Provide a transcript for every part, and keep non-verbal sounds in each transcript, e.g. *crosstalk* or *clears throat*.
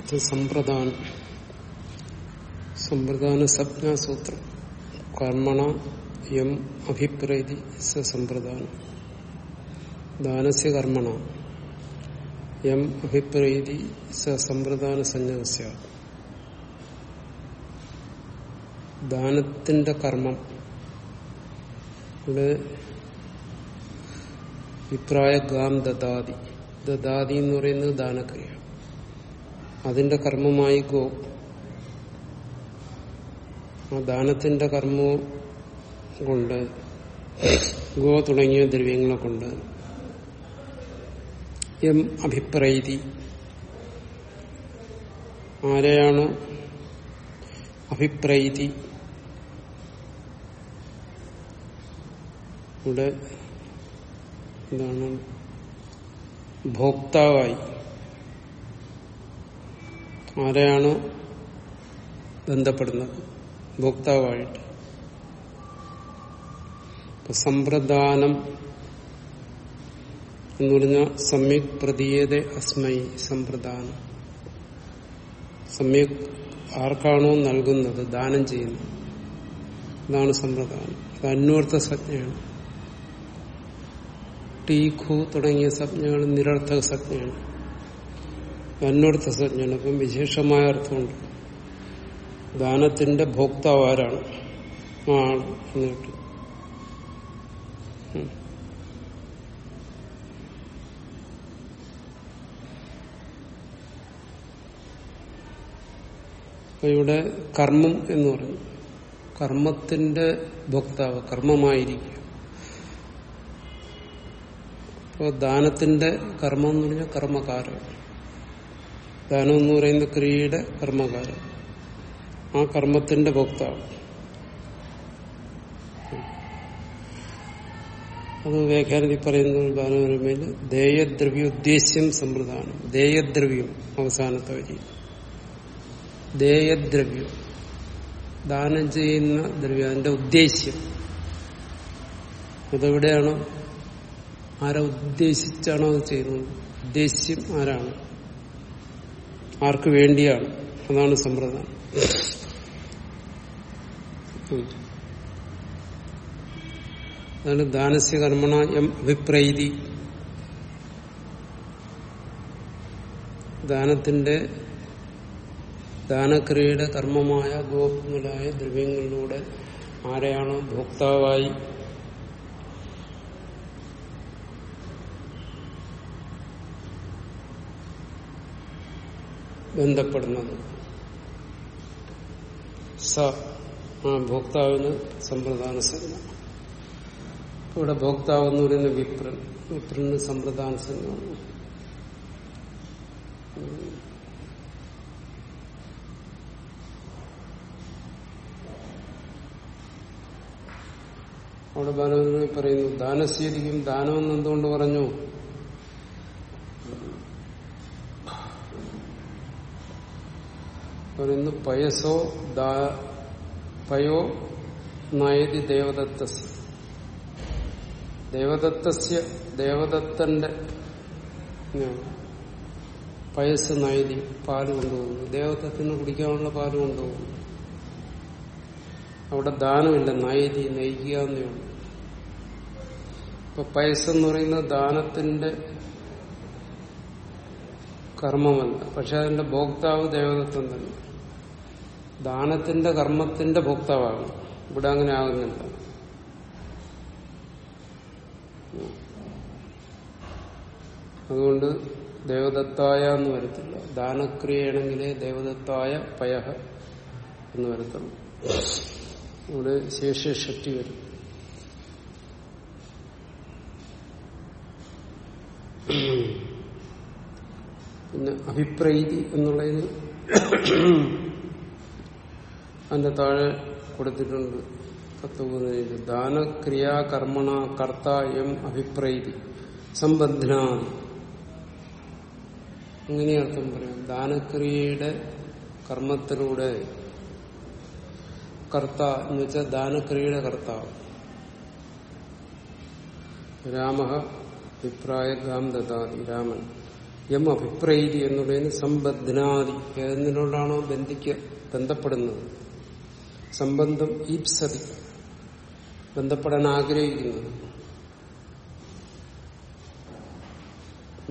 സമ്പ്രദാനം. സമ്പ്രദാന സംജ്ഞാസൂത്രം കർമ്മണ യം അഭിപ്രേതി സമ്പ്രദാനം. ദാനസ്യ കർമ്മണ യം അഭിപ്രേതി സ സമ്പ്രദാന സന്യാസ ദാനത്തിന്റെ കർമ്മം. ഇവിടെ അഭിപ്രായ ഗാം ദദാതി ദദാതി എന്ന് പറയുന്നത് ദാനക്രിയ. അതിന്റെ കർമ്മമായി ഗോ ആ ദാനത്തിന്റെ കർമ്മവും കൊണ്ട് ഗോ തുടങ്ങിയ ദ്രവ്യങ്ങളെ കൊണ്ട്. എം അഭിപ്രൈതി ആരെയാണ് അഭിപ്രൈതി ഇവിടെ എന്താണ്? ഭോക്താവായി. ആരെയാണോ ബന്ധപ്പെടുന്നത്? ഭോക്താവായിട്ട്. സമ്പ്രദാനം എന്ന് പറഞ്ഞാൽ സമ്യക് പ്രതീയത അസ്മൈ സമ്പ്രദാനം. സമ്യക് ആർക്കാണോ നൽകുന്നത്? ദാനം ചെയ്യുന്നത് അതാണ് സമ്പ്രദാനം. അത് അന്വർത്ഥ സംജ്ഞയാണ്. ടീഖു തുടങ്ങിയ സംജ്ഞകൾ നിരർത്ഥക സംജ്ഞയാണ്. അന്വർത്ഥ തസജ്ഞനപ്പം വിശേഷമായ അർത്ഥമുണ്ട്. ദാനത്തിന്റെ ഭോക്താവ് ആരാണ് ആ ഇവിടെ കർമ്മം എന്ന് പറഞ്ഞു. കർമ്മത്തിന്റെ ഭോക്താവ് കർമ്മമായിരിക്കും അപ്പോൾ ദാനത്തിന്റെ കർമ്മം എന്ന് പറഞ്ഞാൽ കർമ്മകാരം ദാനം എന്ന് പറയുന്ന ക്രിയയുടെ കർമ്മകാരം ആ കർമ്മത്തിന്റെ ഭോക്താവ്. അത് വ്യാഖ്യാനത്തിൽ പറയുന്ന ദാനപരമയിൽ ദേയദ്രവ്യ ഉദ്ദേശ്യം സമ്പ്രദാനം. ദേയദ്രവ്യം അവസാനത്തെ വരി. ദേയദ്രവ്യം ദാനം ചെയ്യുന്ന ദ്രവ്യം അതിന്റെ ഉദ്ദേശ്യം. അതെവിടെയാണോ? ആരെ ഉദ്ദേശിച്ചാണോ അത് ചെയ്യുന്നത്? ഉദ്ദേശ്യം ആരാണ്? ആർക്ക് വേണ്ടിയാണ്? അതാണ് സമ്പ്രദായം. അതാണ് ദാനസ്യ കർമ്മണ എം അഭിപ്രൈതി. ദാനത്തിന്റെ ദാനക്രിയയുടെ കർമ്മമായ ഗോപങ്ങളായ ദ്രവ്യങ്ങളിലൂടെ ആരെയാണോ ഭോക്താവായി ബന്ധപ്പെടുന്നത്. സ ആ ഭോക്താവിന് സമ്പ്രദാന സംജ്ഞ ഇവിടെ ഭോക്താവ് എന്ന് പറയുന്ന വിപ്രൻ. വിപ്രന് സമ്പ്രദാന സംജ്ഞമാണ് അവിടെ ബാലവരി പറയുന്നു ദാനശീലിക്കും ദാനമെന്ന് എന്തുകൊണ്ട് പറഞ്ഞു? പറയുന്നു പയസോ പയോ നയതി ദേവദത്തസ്. ദേവദത്തസ്യ ദേവദത്തന്റെ പയസ് നയതി പാൽ കൊണ്ടുപോകുന്നു. ദേവദത്തിന് കുടിക്കാനുള്ള പാൽ കൊണ്ടുപോകുന്നു. അവിടെ ദാനമില്ല നയതി നയിക്കുക എന്നേ ഉള്ളൂ. ഇപ്പൊ പയസ് എന്ന് പറയുന്നത് ദാനത്തിന്റെ കർമ്മമല്ല. പക്ഷെ അതിന്റെ ഭോക്താവ് ദേവദത്തം തന്നെ. ദാനത്തിന്റെ കർമ്മത്തിന്റെ ഭോക്താവാകണം ഇവിടെ അങ്ങനെ ആകുന്നില്ല. അതുകൊണ്ട് ദേവദത്തായ എന്ന് വരത്തില്ല. ദാനക്രിയയാണെങ്കിലേ ദേവദത്തായ പയഹ എന്ന് വരത്തുള്ളൂ. ഇവിടെ ശേഷഷ്ടി വരും. പിന്നെ അഭിപ്രൈതി എന്നുള്ളതിന് അതിന്റെ താഴെ കൊടുത്തിട്ടുണ്ട്. തത്വബോധനയിൽ ദാനക്രിയാകർമ്മണ കർത്ത എം അഭിപ്രൈതി സംബന്ധന. അങ്ങനെ അർത്ഥം പറയാം. ദാനക്രിയയുടെ കർമ്മത്തിലൂടെ കർത്ത എന്ന് വെച്ചാൽ ദാനക്രിയയുടെ കർത്താവ് രാമ അഭിപ്രായ ഗാം ദാതി രാമൻ എം അഭിപ്രൈതി എന്നുള്ളതിന് സമ്പദ്നാദി ഏതിനോടാണോ ബന്ധിക്ക ബന്ധപ്പെടുന്നത്? സംബന്ധം ഈപ്സതി ബന്ധപ്പെടാൻ ആഗ്രഹിക്കുന്നത്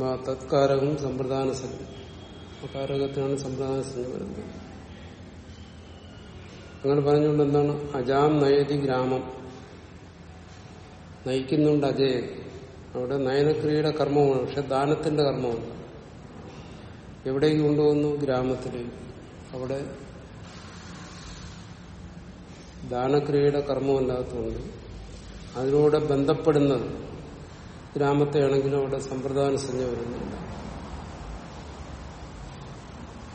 തത്കാരകം സമ്പ്രദാന സംഘം കാരകത്തിനാണ് സമ്പ്രദാന സംഖ്യ വരുന്നത്. അങ്ങനെ പറഞ്ഞുകൊണ്ട് എന്താണ്? അജാം നയതി ഗ്രാമം. നയിക്കുന്നുണ്ട് അജയ്. അവിടെ നയനക്രിയയുടെ കർമ്മമാണ് പക്ഷെ ദാനത്തിന്റെ കർമ്മമാണ്. എവിടേക്ക് കൊണ്ടുവന്നു? ഗ്രാമത്തിലേക്ക്. അവിടെ ദാനക്രിയയുടെ കർമ്മമല്ലാത്തതുകൊണ്ട് അതിലൂടെ ബന്ധപ്പെടുന്നത് ഗ്രാമത്തെയാണെങ്കിലും അവിടെ സമ്പ്രദാന സംജ്ഞ വരുന്നുണ്ട്.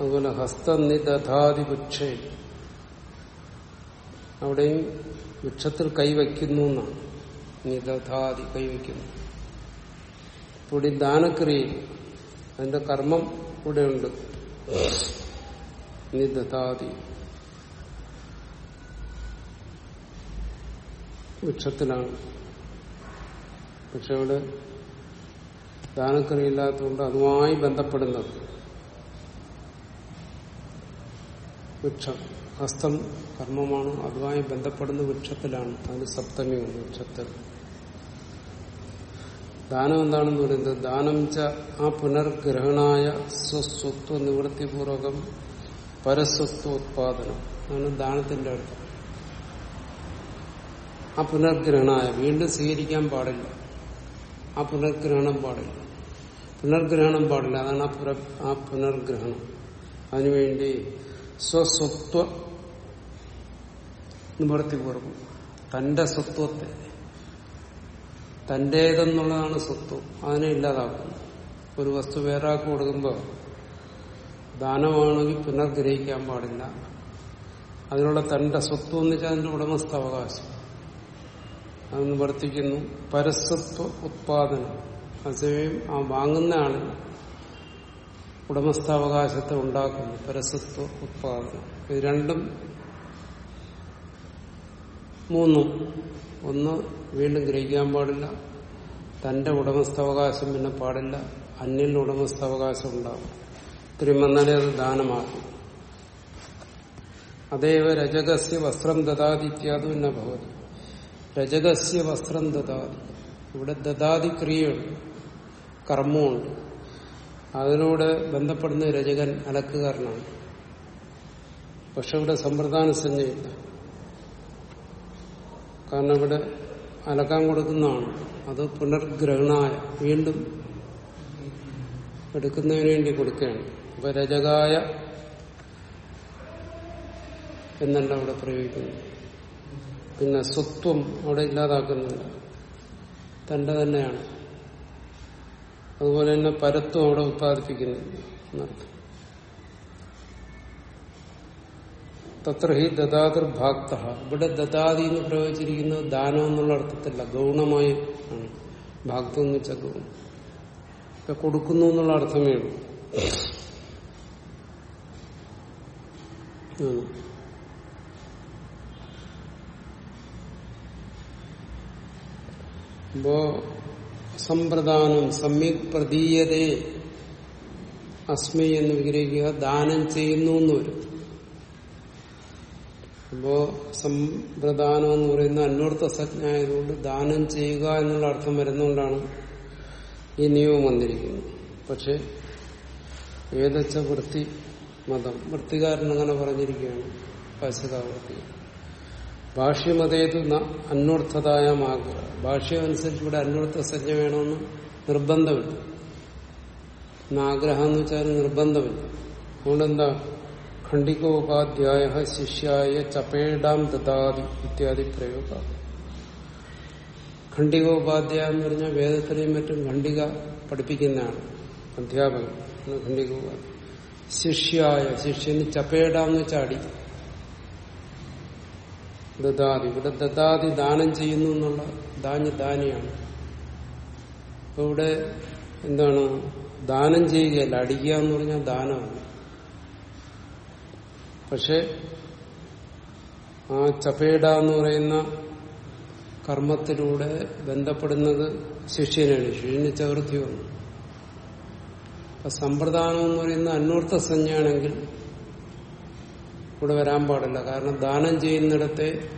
അതുപോലെ ഹസ്തനിദധാതി വൃക്ഷേ അവിടെയും വൃക്ഷത്തിൽ കൈവയ്ക്കുന്നു എന്നാണ്. നിദധാതി കൈവയ്ക്കുന്നു. ഇവിടെ ദാനക്രിയ അതിന്റെ കർമ്മം ഇവിടെയുണ്ട്. നിദധാതി. വൃക്ഷത്തിലാണ് പക്ഷെ അവിടെ ദാനക്രിയയില്ലാത്തതുകൊണ്ട് അതുമായി ബന്ധപ്പെടുന്നത്. വൃക്ഷം ഹസ്തം കർമ്മമാണ്. അതുമായി ബന്ധപ്പെടുന്ന വൃക്ഷത്തിലാണ് അതിന് സപ്തമിയുണ്ട് വൃക്ഷത്തിൽ ദാനം എന്താണെന്ന് പറയുന്നത്? ദാനം ച ആ പുനർഗ്രഹണായ സ്വസ്വത്വ നിവൃത്തിപൂർവകം പരസ്വത്വ ഉത്പാദനം. അതാണ് ദാനത്തിന്റെ അർത്ഥം. ആ പുനർഗ്രഹണായ വീണ്ടും സ്വീകരിക്കാൻ പാടില്ല. ആ പുനർഗ്രഹണം പാടില്ല. പുനർഗ്രഹണം പാടില്ല. അതാണ് ആ പുര ആ പുനർഗ്രഹണം. അതിനുവേണ്ടി സ്വസ്വത്വ നിവർത്തിപൂർവം തന്റെ സ്വത്വത്തെ. തന്റേതെന്നുള്ളതാണ് സ്വത്വം. അതിനെ ഇല്ലാതാക്കും ഒരു വസ്തു വേറാക്കി കൊടുക്കുമ്പോൾ ദാനമാണെങ്കിൽ പുനർഗ്രഹിക്കാൻ പാടില്ല. അതിനുള്ള തന്റെ സ്വത്വം എന്ന് വെച്ചാൽ അതിന്റെ ഉടമസ്ഥാവകാശം. അത് നിവർത്തിക്കുന്നു പരസ്വത്വ ഉത്പാദനം. അതേസമയം ആ വാങ്ങുന്ന ആൾ ഉടമസ്ഥാവകാശത്തെ ഉണ്ടാക്കുന്നു പരസ്വത്വ ഉത്പാദനം. ഇത് രണ്ടും മൂന്നും. ഒന്ന് വീണ്ടും ഗ്രഹിക്കാൻ പാടില്ല. തന്റെ ഉടമസ്ഥാവകാശം പിന്നെ പാടില്ല. അന്യൽ ഉടമസ്ഥാവകാശം ഉണ്ടാകും. ഇത്രയും വന്നാലേ അത് ദാനമാകും. അതേവ രജകസ്യ വസ്ത്രം ദദാതി ഇത്യാദി എന്ന ഭവതി. രജകസ്യ വസ്ത്രം ദദാതി. ഇവിടെ ദദാതി ക്രിയയുണ്ട് കർമ്മമുണ്ട്. അതിനോട് ബന്ധപ്പെടുന്ന രജകൻ അലക്കുകാരനാണ്. പക്ഷെ ഇവിടെ സമ്പ്രദാന സഞ്ജയില്ല. കാരണം ഇവിടെ അലക്കാൻ കൊടുക്കുന്നതാണ്. അത് പുനർഗ്രഹണായ വീണ്ടും എടുക്കുന്നതിന് വേണ്ടി കൊടുക്കുകയാണ്. അപ്പൊ രജകായ എന്നല്ല അവിടെ പ്രയോഗിക്കുന്നത്. പിന്നെ സ്വത്വം അവിടെ ഇല്ലാതാക്കുന്നില്ല തന്റെ തന്നെയാണ്. അതുപോലെ തന്നെ പരത്വം അവിടെ ഉത്പാദിപ്പിക്കുന്നില്ല എന്നർത്ഥം. തത്ര ഹി ദദാതിർഭാക്ത ഇവിടെ ദദാതി എന്ന് പ്രയോഗിച്ചിരിക്കുന്നത് ദാനം എന്നുള്ള അർത്ഥത്തില്ല ഗൗണമായി ആണ്. ഭാക്തം എന്ന് വെച്ചാൽ ഗൗണം. ഇപ്പൊ കൊടുക്കുന്നു എന്നുള്ള അർത്ഥമേ ഉള്ളൂ. അപ്പോ സമ്പ്രദാനം സമ്യക് പ്രതീയതേ അസ്മി എന്ന് വിഗ്രഹിക്കുക ദാനം ചെയ്യുന്നു എന്ന് വരും. അപ്പോ സമ്പ്രദാനം എന്ന് പറയുന്ന അന്വർത്ഥ സജ്ഞായതുകൊണ്ട് ദാനം ചെയ്യുക എന്നുള്ള അർത്ഥം വരുന്നുകൊണ്ടാണ് ഈ നിയമം വന്നിരിക്കുന്നത്. പക്ഷെ ഏതച്ച വൃത്തി മതം വൃത്തികാരൻ അങ്ങനെ പറഞ്ഞിരിക്കുകയാണ്. പാശ്ചതാവൃത്തി ഭാഷ്യമതേത് അന്വർത്ഥതായ ഭാഷ്യം അനുസരിച്ച് ഇവിടെ അന്വർത്ഥ സജ്ജ വേണമെന്ന് നിർബന്ധമില്ല. എന്ന ആഗ്രഹം എന്ന് വെച്ചാൽ നിർബന്ധമില്ല. അതുകൊണ്ടെന്താ? ഖണ്ഡികോപാധ്യായ ശിഷ്യായ ചപേടാം ദദാതി ഇത്യാദി പ്രയോഗ. ഖണ്ഡികോപാധ്യായ എന്ന് പറഞ്ഞാൽ വേദത്തിലെയും മറ്റും ഖണ്ഡിക പഠിപ്പിക്കുന്നതാണ് അധ്യാപകൻ. ഖണ്ഡികോപാധ്യായ. ശിഷ്യായ ശിഷ്യന് ചപേടാന്ന് ചാടി ദദാതി. ഇവിടെ ദദാതി ദാനം ചെയ്യുന്നു എന്നുള്ള ദാനി ദാനിയാണ് അപ്പൊ ഇവിടെ എന്താണ്? ദാനം ചെയ്യുകയല്ല അടിക്കുക എന്ന് പറഞ്ഞാൽ ദാനമാണ്. പക്ഷെ ആ ചപേട എന്ന് പറയുന്ന കർമ്മത്തിലൂടെ ബന്ധപ്പെടുന്നത് ശിഷ്യനാണ്. ശിഷ്യന് ചതുർത്ഥി വന്നു. അപ്പൊ സമ്പ്രദാനം എന്ന് പറയുന്ന അന്വർത്ഥ സംജ്ഞയാണെങ്കിൽ ഇവിടെ വരാൻ പാടില്ല. കാരണം ദാനം ചെയ്യുന്നിടത്തെ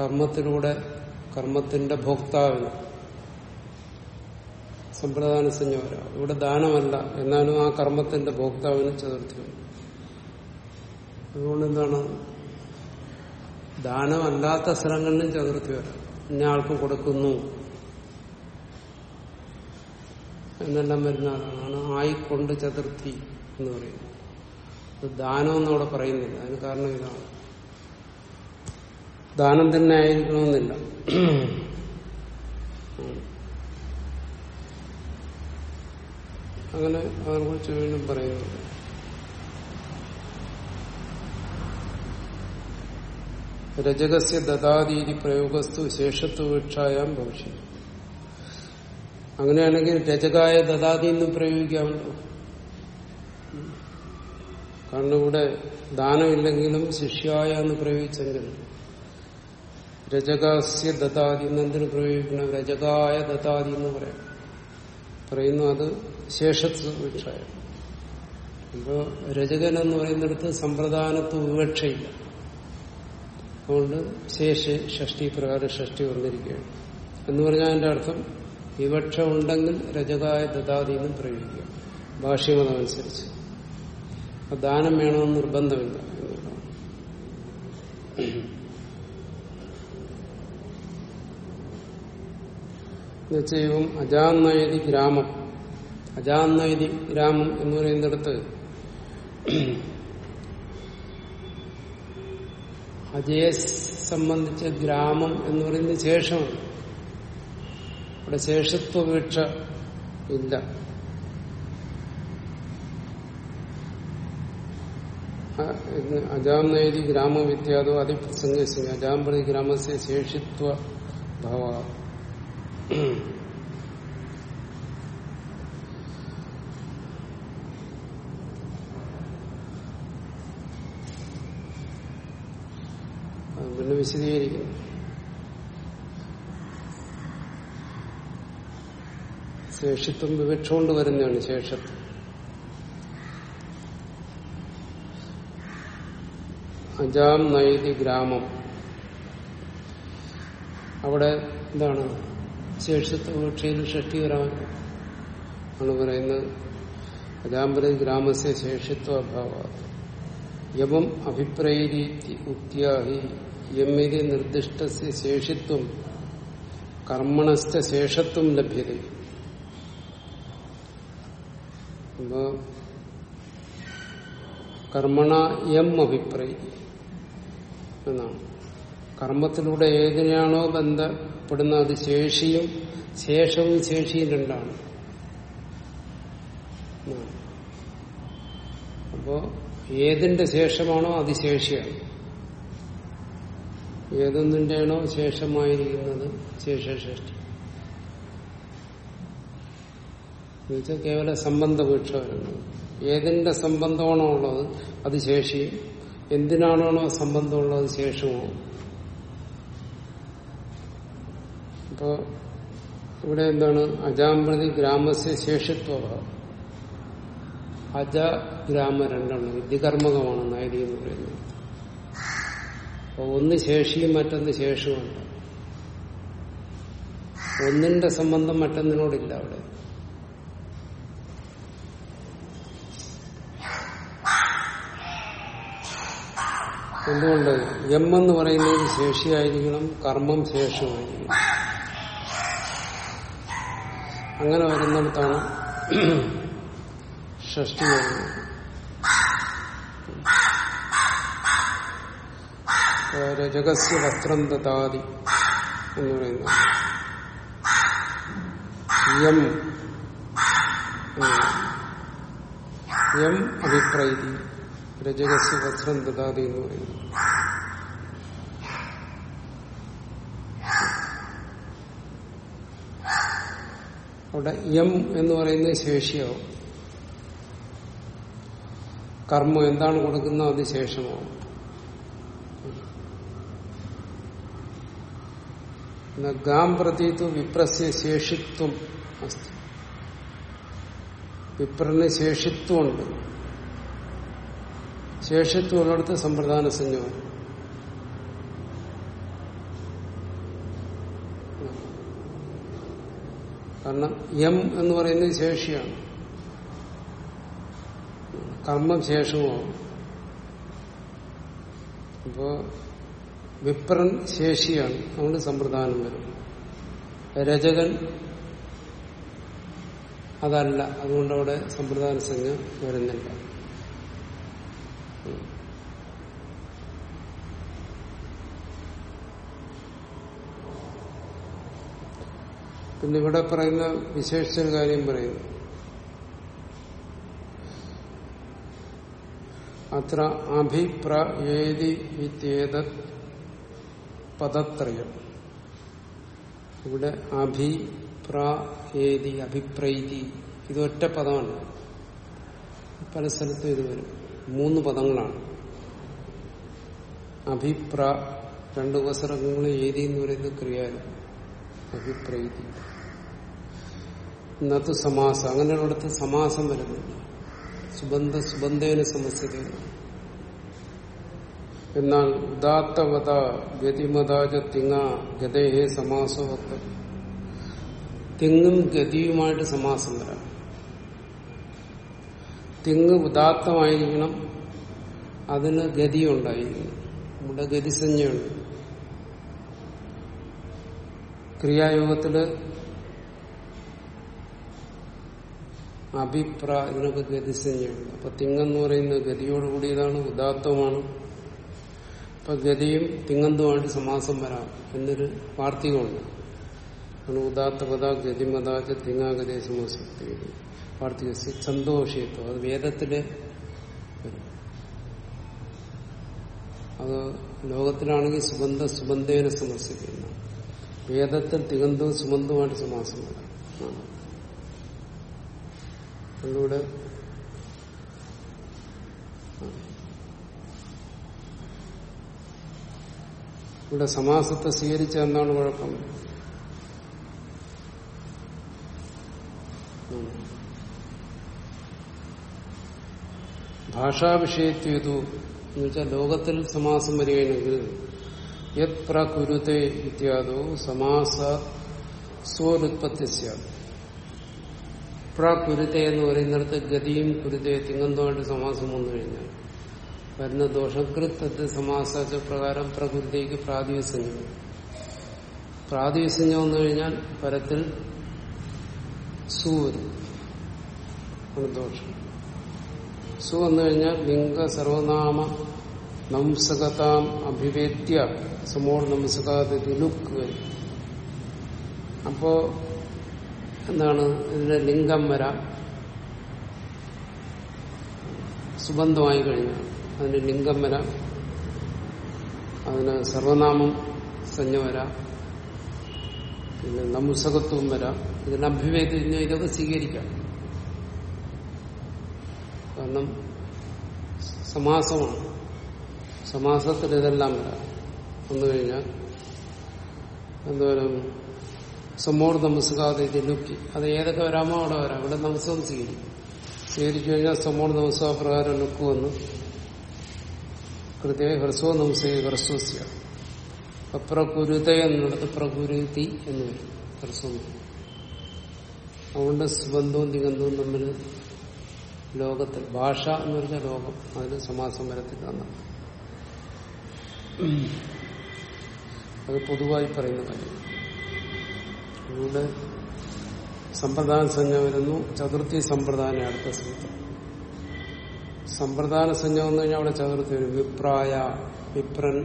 കർമ്മത്തിലൂടെ കർമ്മത്തിന്റെ ഭോക്താവിന് സമ്പ്രദാന സംജ്ഞ വരാം ഇവിടെ ദാനമല്ല. എന്നാലും ആ കർമ്മത്തിന്റെ ഭോക്താവിന് ചതുർത്ഥി അതുകൊണ്ട് എന്താണ്? ദാനമല്ലാത്ത സ്ഥലങ്ങളിലും ചതുർത്ഥി വരാം. ഇന്ന ആൾക്ക് കൊടുക്കുന്നു. എന്നെല്ലാം വരുന്ന ആളാണ്. ആയിക്കൊണ്ട് ചതുർത്ഥി എന്ന് പറയുന്നത്. ദാനം എന്നവിടെ പറയുന്നില്ല. അതിന് കാരണം ഇതാണ്. ദാനം തന്നെ ആയിരിക്കണമെന്നില്ല. അങ്ങനെ അതിനെക്കുറിച്ച് വീണ്ടും പറയുന്നുണ്ട് രജകസ്യ ദദാതീതി പ്രയോഗസ്തു ശേഷത്വപേക്ഷായാം ഭവിഷ്യം. അങ്ങനെയാണെങ്കിൽ രജകായ ദദാതി എന്ന് പ്രയോഗിക്കാമല്ലോ. കാരണം ഇവിടെ ദാനമില്ലെങ്കിലും ശിഷ്യായ എന്ന് പ്രയോഗിച്ചെങ്കിൽ രജകാസ്യ ദദാതി എന്നെന്തിനു പ്രയോഗിക്കണം? രജകായ ദദാതി എന്ന് പറയാം. പറയുന്നു അത് ശേഷത്വപേക്ഷായ ഇപ്പോ രജകൻ എന്ന് പറയുന്നിടത്ത് സമ്പ്രദാനത്ത് വിവക്ഷയില്ല. അതുകൊണ്ട് ശേഷ ഷഷ്ടി പ്രകാരം ഷഷ്ടി വന്നിരിക്കുകയാണ്. എന്ന് പറഞ്ഞാൽ അതിന്റെ അർത്ഥം വിവക്ഷ ഉണ്ടെങ്കിൽ രജകായ ദദാതി എന്നും പ്രയോഗിക്കുക. ഭാഷ്യമതമനുസരിച്ച്. ദാനം വേണമെന്ന് നിർബന്ധമില്ല. നിശ്ചയവും അജാന്നയതി ഗ്രാമം. അജാന്നയതി ഗ്രാമം എന്ന് പറയുന്നിടത്ത് അജയെ സംബന്ധിച്ച ഗ്രാമം എന്ന് പറയുന്നത് ശേഷമാണ്. ഇവിടെ ശേഷത്വപേക്ഷ ഇല്ല. അജാന്നേരി ഗ്രാമവിദ്യാതോ അതിപ്രസംഗി അജാം പ്രതി ഗ്രാമസ്യ ശേഷിത്വ ഭവ. പിന്നെ വിശദീകരിക്കുന്നു ശേഷിത്വം വിവക്ഷ കൊണ്ട് വരുന്നതാണ് ശേഷത്വം. അജാം നൈതി ഗ്രാമം. അവിടെ എന്താണ്? ശേഷിത്വ വിവക്ഷയിൽ ഷഷ്ടി വരാൻ ആണ് പറയുന്നത്. അജാംബര ഗ്രാമസ്യ ശേഷിത്വ അഭാവ യമം അഭിപ്രേരീതി ഉക്തിയാഹി. യമ്മിതി നിർദ്ദിഷ്ട ശേഷിത്വം കർമ്മണസ്ഥ ശേഷത്വം ലഭ്യത. കർമ്മണ യം അഭിപ്രായി എന്നാണ്. കർമ്മത്തിലൂടെ ഏതിനാണോ ബന്ധപ്പെടുന്ന അത് ശേഷിയും ശേഷവും ശേഷിയും രണ്ടാണ്. അപ്പോ ഏതിന്റെ ശേഷമാണോ അത് ശേഷിയാണ്. ഏതൊന്നിന്റെയാണോ ശേഷമായിരിക്കുന്നത് ശേഷശേഷി എന്നുവെച്ചാൽ കേവല സംബന്ധപേക്ഷ ഏതിന്റെ സംബന്ധമാണോ ഉള്ളത് അത് ശേഷിയും എന്തിനാണോ സംബന്ധമുള്ളത് അത് ശേഷമാവും അപ്പോ ഇവിടെ എന്താണ്? അജാമ്പ്രതി ഗ്രാമസ്യ ശേഷിത്വഭാവം അജ ഗ്രാമ രണ്ടെണ്ണം വിദ്യകർമ്മകമാണ് നായരി എന്ന് പറയുന്നത്. അപ്പൊ ഒന്ന് ശേഷിയും മറ്റൊന്ന് ശേഷവുമല്ല ഒന്നിന്റെ സംബന്ധം മറ്റൊന്നിനോടില്ല അവിടെ. എന്തുകൊണ്ട്? എന്ന് പറയുന്നത് ശേഷിയായിരിക്കണം കർമ്മം ശേഷമായിരിക്കണം. അങ്ങനെ വരുന്നിടത്താണ് ഷഷ്ടി വരുന്നത്. രജകസ്യ വസ്ത്രം ദാതി എന്ന് പറയുന്നത്. യം യം അഭിപ്രൈതി രജകസ്യ വസ്ത്രം ദാതി എന്ന് പറയുന്നു. അവിടെ യം എന്ന് പറയുന്നത് ശേഷിയാവും. കർമ്മം എന്താണ് കൊടുക്കുന്നത് അത് ശേഷമാവും. ഗാം പ്രതീതു വിപ്രസ്യ ശേഷിത്വം അസ്തി. വിപ്രന് ശേഷിത്വമുണ്ട്. ശേഷിത്വമുള്ളിടത്ത് സമ്പ്രദാന സംജ്ഞമാണ് കാരണം എം എന്ന് പറയുന്നത് ശേഷിയാണ്. കർമ്മം ശേഷവുമാവും അപ്പോ വിപ്രൻ ശേഷിയാണ്. അതുകൊണ്ട് സമ്പ്രദാനം വരും. രചകൻ അതല്ല. അതുകൊണ്ട് അവിടെ സമ്പ്രദാന സംജ്ഞ വരുന്നില്ല. ഇവിടെ പറയുന്ന വിശേഷിച്ചൊരു കാര്യം പറയുന്നു അത്ര അഭിപ്രേതി വിത്യേത പദത്രയം. ഇവിടെ അഭിപ്രേതി അഭിപ്രൈതി ഇത് ഒറ്റ പദമാണ്. പല സ്ഥലത്തും ഇത് വരും. മൂന്ന് പദങ്ങളാണ്. അഭിപ്ര രണ്ട് ഉപസർഗങ്ങൾ ഏതി എന്ന് പറയുന്നത് ക്രിയാലും അഭിപ്രൈതി. ഇന്നത്തെ സമാസം അങ്ങനെയുള്ളിടത്ത് സമാസം വരുന്നില്ല സുബന്ധ സുബന്ധേന സമസ്യത എന്നാൽ ഉദാത്തവത ഗതിമതാജ തിങ്ങ ഗതേഹേ സമാസോ തിങ്ങും ഗതിയുമായിട്ട് സമാസം വരാം. തിങ്ങ് ഉദാത്തമായിരിക്കണം അതിന് ഗതിയുണ്ടായിരിക്കണം. ഇവിടെ ഗതിസഞ്ജയുണ്ട് ക്രിയായോഗത്തിൽ അഭിപ്ര ഇതിനൊക്കെ ഗതിസഞ്ജയുണ്ട് അപ്പൊ തിങ്ങെന്ന് പറയുന്നത് ഗതിയോട് കൂടിയതാണ് ഉദാത്തമാണ് അപ്പൊ ഗതിയും തിങ്ങന്തുമായിട്ട് സമാസം വരാം എന്നൊരു വാർത്തികമുണ്ട് ആണ് ഉദാത്തപത ഗതിമതാച്ച തിങ്ങാഗതി സമാസക്തി വാർത്തിക സന്തോഷിത്വം അത് വേദത്തിൽ അത് ലോകത്തിലാണെങ്കിൽ സുഗന്ധ സുബന്ധേന സമസ്യ വേദത്തിൽ തികന്തവും സുബന്ധവുമായിട്ട് സമാസം വരാം. അതിലൂടെ ഇവിടെ സമാസത്തെ സ്വീകരിച്ച എന്താണ് കുഴപ്പം? ഭാഷാവിഷയത്വതു എന്ന് വെച്ചാൽ ലോകത്തിൽ സമാസം വരികയാണെങ്കിൽ യത് പ്രകുരുത്തെ ഇത്യാദോ സമാസ സ്വോരുത്പത്തി പ്രകുരുത്തെ എന്ന് പറയുന്നിടത്ത് ഗതിയും കുരുത്തെ തിങ്ങന്തമായിട്ട് സമാസം വന്നു കഴിഞ്ഞാൽ വരുന്ന ദോഷകൃത്തത്തെ സമാസ പ്രകാരം പ്രകൃതിക്ക് പ്രാതിസഞ്ജം പ്രാതിസഞ്ജം വന്നു കഴിഞ്ഞാൽ പരത്തിൽ സു ദോഷം. സു വന്നു കഴിഞ്ഞാൽ ലിംഗ സർവനാമ നംസകതാം അഭിവേദ്യ സമോർ നംസകാത ലുക്ക് വരും. അപ്പോ എന്താണ്? ഇതിന്റെ ലിംഗം വരാം. സുബന്ധമായി കഴിഞ്ഞാൽ അതിന് ലിംഗം വരാം. അതിന് സർവനാമം സഞ്ജ വരാം. പിന്നെ നംസകത്വം വരാം. ഇതിന് അഭിവേദിഞ്ഞ ഇതൊക്കെ സ്വീകരിക്കാം. കാരണം സമാസമാണ്. സമാസത്തിൽ ഇതെല്ലാം വരാം. വന്നു കഴിഞ്ഞാൽ എന്തോരം സമോർ നമസ്കാതെ ലുക്കി അത് ഏതൊക്കെ വരാമോ അവിടെ വരാം. ഇവിടെ നമസ്കാരം സ്വീകരിക്കും. സ്വീകരിച്ചു കഴിഞ്ഞാൽ സമോർ നമസ്കാരപ്രകാരം പ്രകാരം ലുക്ക് വന്നു. കൃത്യ ഹ്രസ്വ നമസ്കേ ഹ്രസ്വസ്യ. അപ്രകുരുത എന്നിടത്ത് പ്രകുരുതി എന്ന് വരും. ഹ്രസ്വം അതുകൊണ്ട് സുബന്ധവും ദിഗന്ധവും തമ്മിൽ ലോകത്തിൽ ഭാഷ എന്ന് പറഞ്ഞ ലോകം. അതിന് സമാസം വരത്തില്ല അത് പൊതുവായി പറയുന്ന കാര്യം. അതുകൊണ്ട് സമ്പ്രദാന സംജ്ഞ വരുന്നു. ചതുർത്ഥി സമ്പ്രദാന അടുത്ത സൂത്രം സമ്പ്രദാന സംജ്ഞ വന്നു കഴിഞ്ഞാൽ അവിടെ ചതുർത്ഥി വരും. വിപ്രായ വിപ്രൻ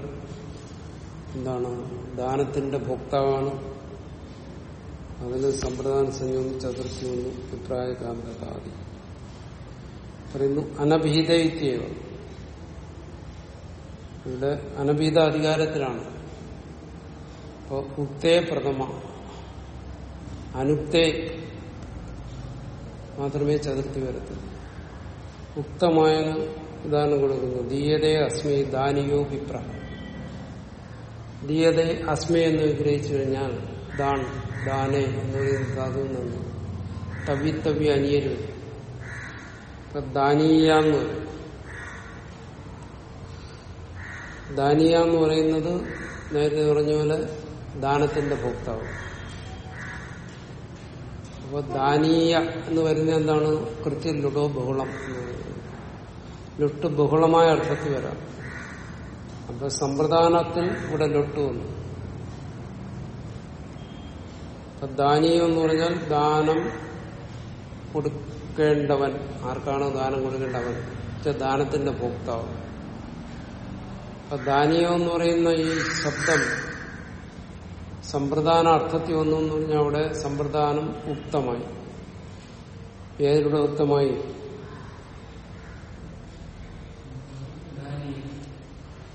എന്താണ്? ദാനത്തിന്റെ ഭോക്താവാണ്. അതിന് സമ്പ്രദാന സംജ്ഞ ചതുർത്ഥി വന്നു വിപ്രായ കാന്തതാദി പറയുന്നു അനഭീതൈത്യവ ഇവിടെ അനഭീത അധികാരത്തിലാണ് ഇപ്പൊ ഉക്തേ പ്രഥമ. അനുക്തേ മാത്രമേ ചതുർത്ഥി വരത്തുള്ളൂ. ഉക്തമായ ഇതാണ് കൊടുക്കുന്നു ദീയതേ അസ്മി ദാനിയോ വിപ്രഹ ദീയതേ അസ്മി എന്ന് വിഗ്രഹിച്ചു കഴിഞ്ഞാൽ ദാൻ ദാനേ എന്ന് പറയുന്ന ധാതു നിന്ന് തവ്യ തവ്യ അനിയരും. ഇപ്പൊ ദാനീയ എന്ന് പറയും ദാനീയ എന്ന് പറയുന്നത് നേരത്തെ പറഞ്ഞ പോലെ ദാനത്തിന്റെ ഭോക്താവ്. അപ്പൊ ദാനീയ എന്ന് വരുന്നത് എന്താണ്? കൃത്യം ലുടോ ബഹുളം എന്ന് ലുട്ട് ബഹുളമായ അർത്ഥത്തിൽ വരാം. അപ്പൊ സമ്പ്രദാനത്തിൽ ഇവിടെ ലുട്ട് വന്നു. അപ്പൊ ദാനീയം എന്ന് പറഞ്ഞാൽ ദാനം കൊടുക്കേണ്ടവൻ. ആർക്കാണ് ദാനം കൊടുക്കേണ്ടവൻ? ദാനത്തിന്റെ ഭോക്താവ്. അപ്പൊ ദാനീയം എന്ന് പറയുന്ന ഈ ശബ്ദം സമ്പ്രദാന അർത്ഥത്തിൽ വന്നു എന്ന് പറഞ്ഞാൽ അവിടെ സമ്പ്രദാനം ഉക്തമായി. ഏതിലൂടെ ഉക്തമായി?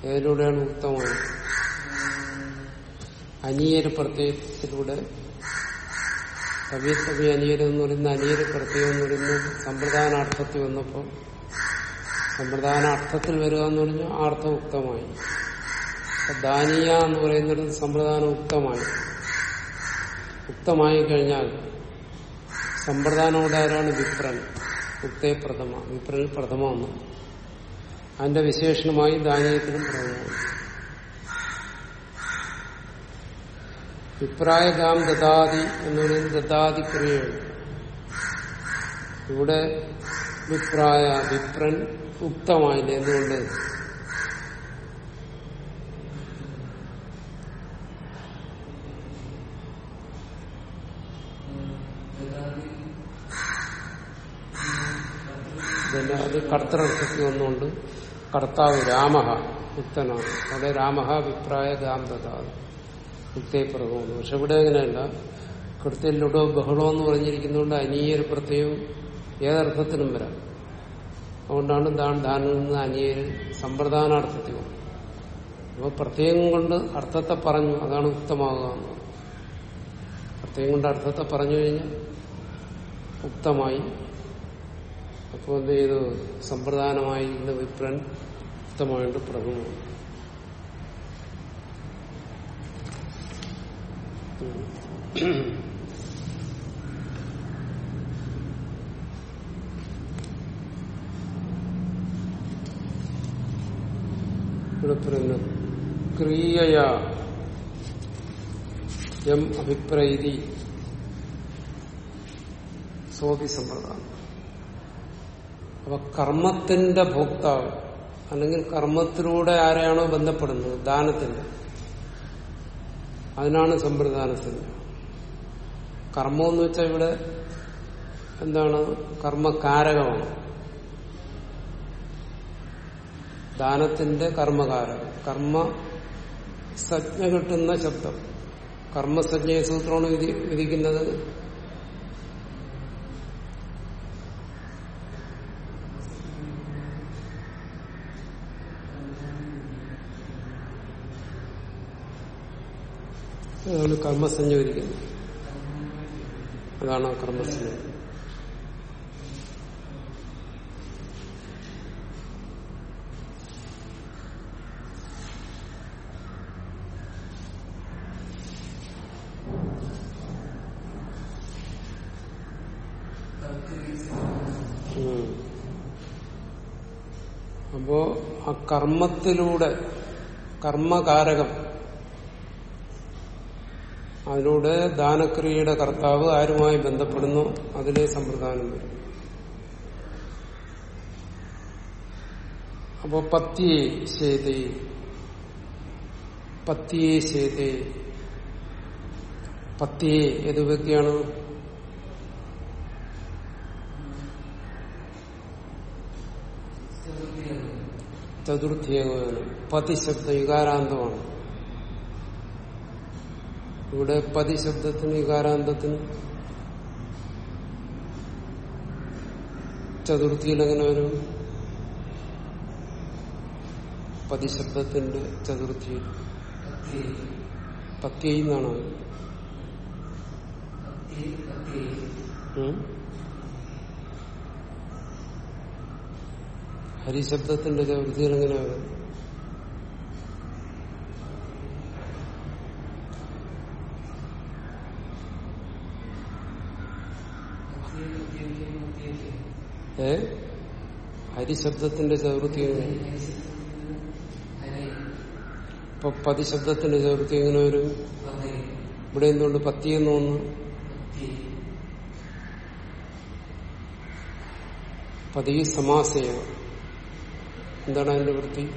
ഏതിലൂടെയാണ് ഉക്തമായി? അനിയര് പ്രത്യയത്തിലൂടെ. കവിയത്തവി അനിയര് എന്ന് പറയുന്ന അനിയര് പ്രത്യയം എന്ന് പറയുന്നത് സമ്പ്രദാനാർത്ഥത്തിൽ വന്നപ്പോൾ സമ്പ്രദാന അർത്ഥത്തിൽ വരിക എന്ന് പറഞ്ഞാൽ അപ്പൊ ദാനീയ എന്ന് പറയുന്നത് സമ്പ്രദാനം ഉക്തമായി ഉക്തമായി കഴിഞ്ഞാൽ സമ്പ്രദാനോട് ആരാണ് വിപ്രൻ. ഉക്തേ പ്രഥമ. വിപ്രൻ പ്രഥമ ഒന്ന് അതിന്റെ വിശേഷണമായി ദാനീയത്തിനും പ്രഥമമാണ്. വിപ്രായഗാം ദദാതി എന്ന് പറയുന്നത് ദദാതി ക്രിയയാണ് ഇവിടെ വിപ്രായ വിപ്രൻ ഉക്തമായില്ല? എന്തുകൊണ്ട്? പിന്നെ അത് കർത്തർത്ഥത്തിൽ വന്നുകൊണ്ട് കർത്താവ് രാമഹ യുക്തനാണ് അവിടെ രാമഹ അഭിപ്രായ ഗാന്ധത യുക്തേ പ്രഥമമാണ് പക്ഷെ ഇവിടെ അങ്ങനെയല്ല. കൃത്യയിലൂടെ ബഹളം എന്ന് പറഞ്ഞിരിക്കുന്നതുകൊണ്ട് അനീയര് പ്രത്യയം ഏതർത്ഥത്തിനും വരാം. അതുകൊണ്ടാണ് ദാൻ ദാനിൽ നിന്ന് അനിയര് സമ്പ്രദാനാർത്ഥത്തിൽ വന്നത്. അപ്പോൾ പ്രത്യേകം കൊണ്ട് അർത്ഥത്തെ പറഞ്ഞു അതാണ് ഉക്തമാകുക എന്ന് പ്രത്യേകം കൊണ്ട് അർത്ഥത്തെ പറഞ്ഞു കഴിഞ്ഞാൽ ഉക്തമായി അപ്പോൾ എന്ത് ചെയ്തു സമ്പ്രദാനമായി ഇന്ന് വിപ്രൻ ഉക്തമായിട്ട് പ്രഭു ഇവിടെ പറയുന്നു അഭിപ്രൈതി സോപി സമ്പ്രദായം അപ്പൊ കർമ്മത്തിന്റെ ഭോക്താവ് അല്ലെങ്കിൽ കർമ്മത്തിലൂടെ ആരെയാണോ ബന്ധപ്പെടുന്നത്? ദാനത്തിന്റെ. അതിനാണ് സമ്പ്രദാനത്തിന്റെ. കർമ്മം എന്ന് വെച്ചാൽ ഇവിടെ എന്താണ്? കർമ്മകാരകമാണ്. ദാനത്തിന്റെ കർമ്മകാരകം കർമ്മ സജ്ഞ കിട്ടുന്ന ശബ്ദം. കർമ്മസജ്ഞയെ സൂത്രമാണ് വിധി വിധിക്കുന്നത്. അതാണ് കർമ്മസഞ്ജ വിധിക്കുന്നത് അതാണ് ആ കർമ്മസഞ്ജ ഉം. അപ്പോ ആ കർമ്മത്തിലൂടെ കർമ്മകാരകം അതിലൂടെ ദാനക്രിയയുടെ കർത്താവ് ആരുമായി ബന്ധപ്പെടുന്നു? അതിലെ സമ്പ്രദാനം വരും അപ്പോ പത്തിയെ ശേതേ. പത്തിയെ ശേതേ. പത്തിയെ ഏത് വ്യക്തിയാണ് ചതുർത്ഥിയേകോപനം പതി ശബ്ദ വികാരാന്തമാണ്. ഇവിടെ പതി ശബ്ദത്തിന് വികാരാന്തത്തിന്. ചതുർത്ഥിയിൽ എങ്ങനെ വരും. പതി ശബ്ദത്തിന്റെ ചതുർത്ഥിയിൽ. പത്തിയിൽ നിന്നാണ്? ഹരിശബ്ദത്തിന്റെ ചതുർത്ഥിയിൽ എങ്ങനെ വരും. ഏ? ഹരിശബ്ദത്തിന്റെ ചതുർത്ഥി എങ്ങനെ? പതി ശബ്ദത്തിന്റെ ചതുർത്ഥി എങ്ങനെ വരും? ഇവിടെ എന്തുകൊണ്ട് പത്തി എന്ന് തോന്നുന്നു. പതി സമാസേവ. എന്താണ് അതിന്റെ വൃത്തി?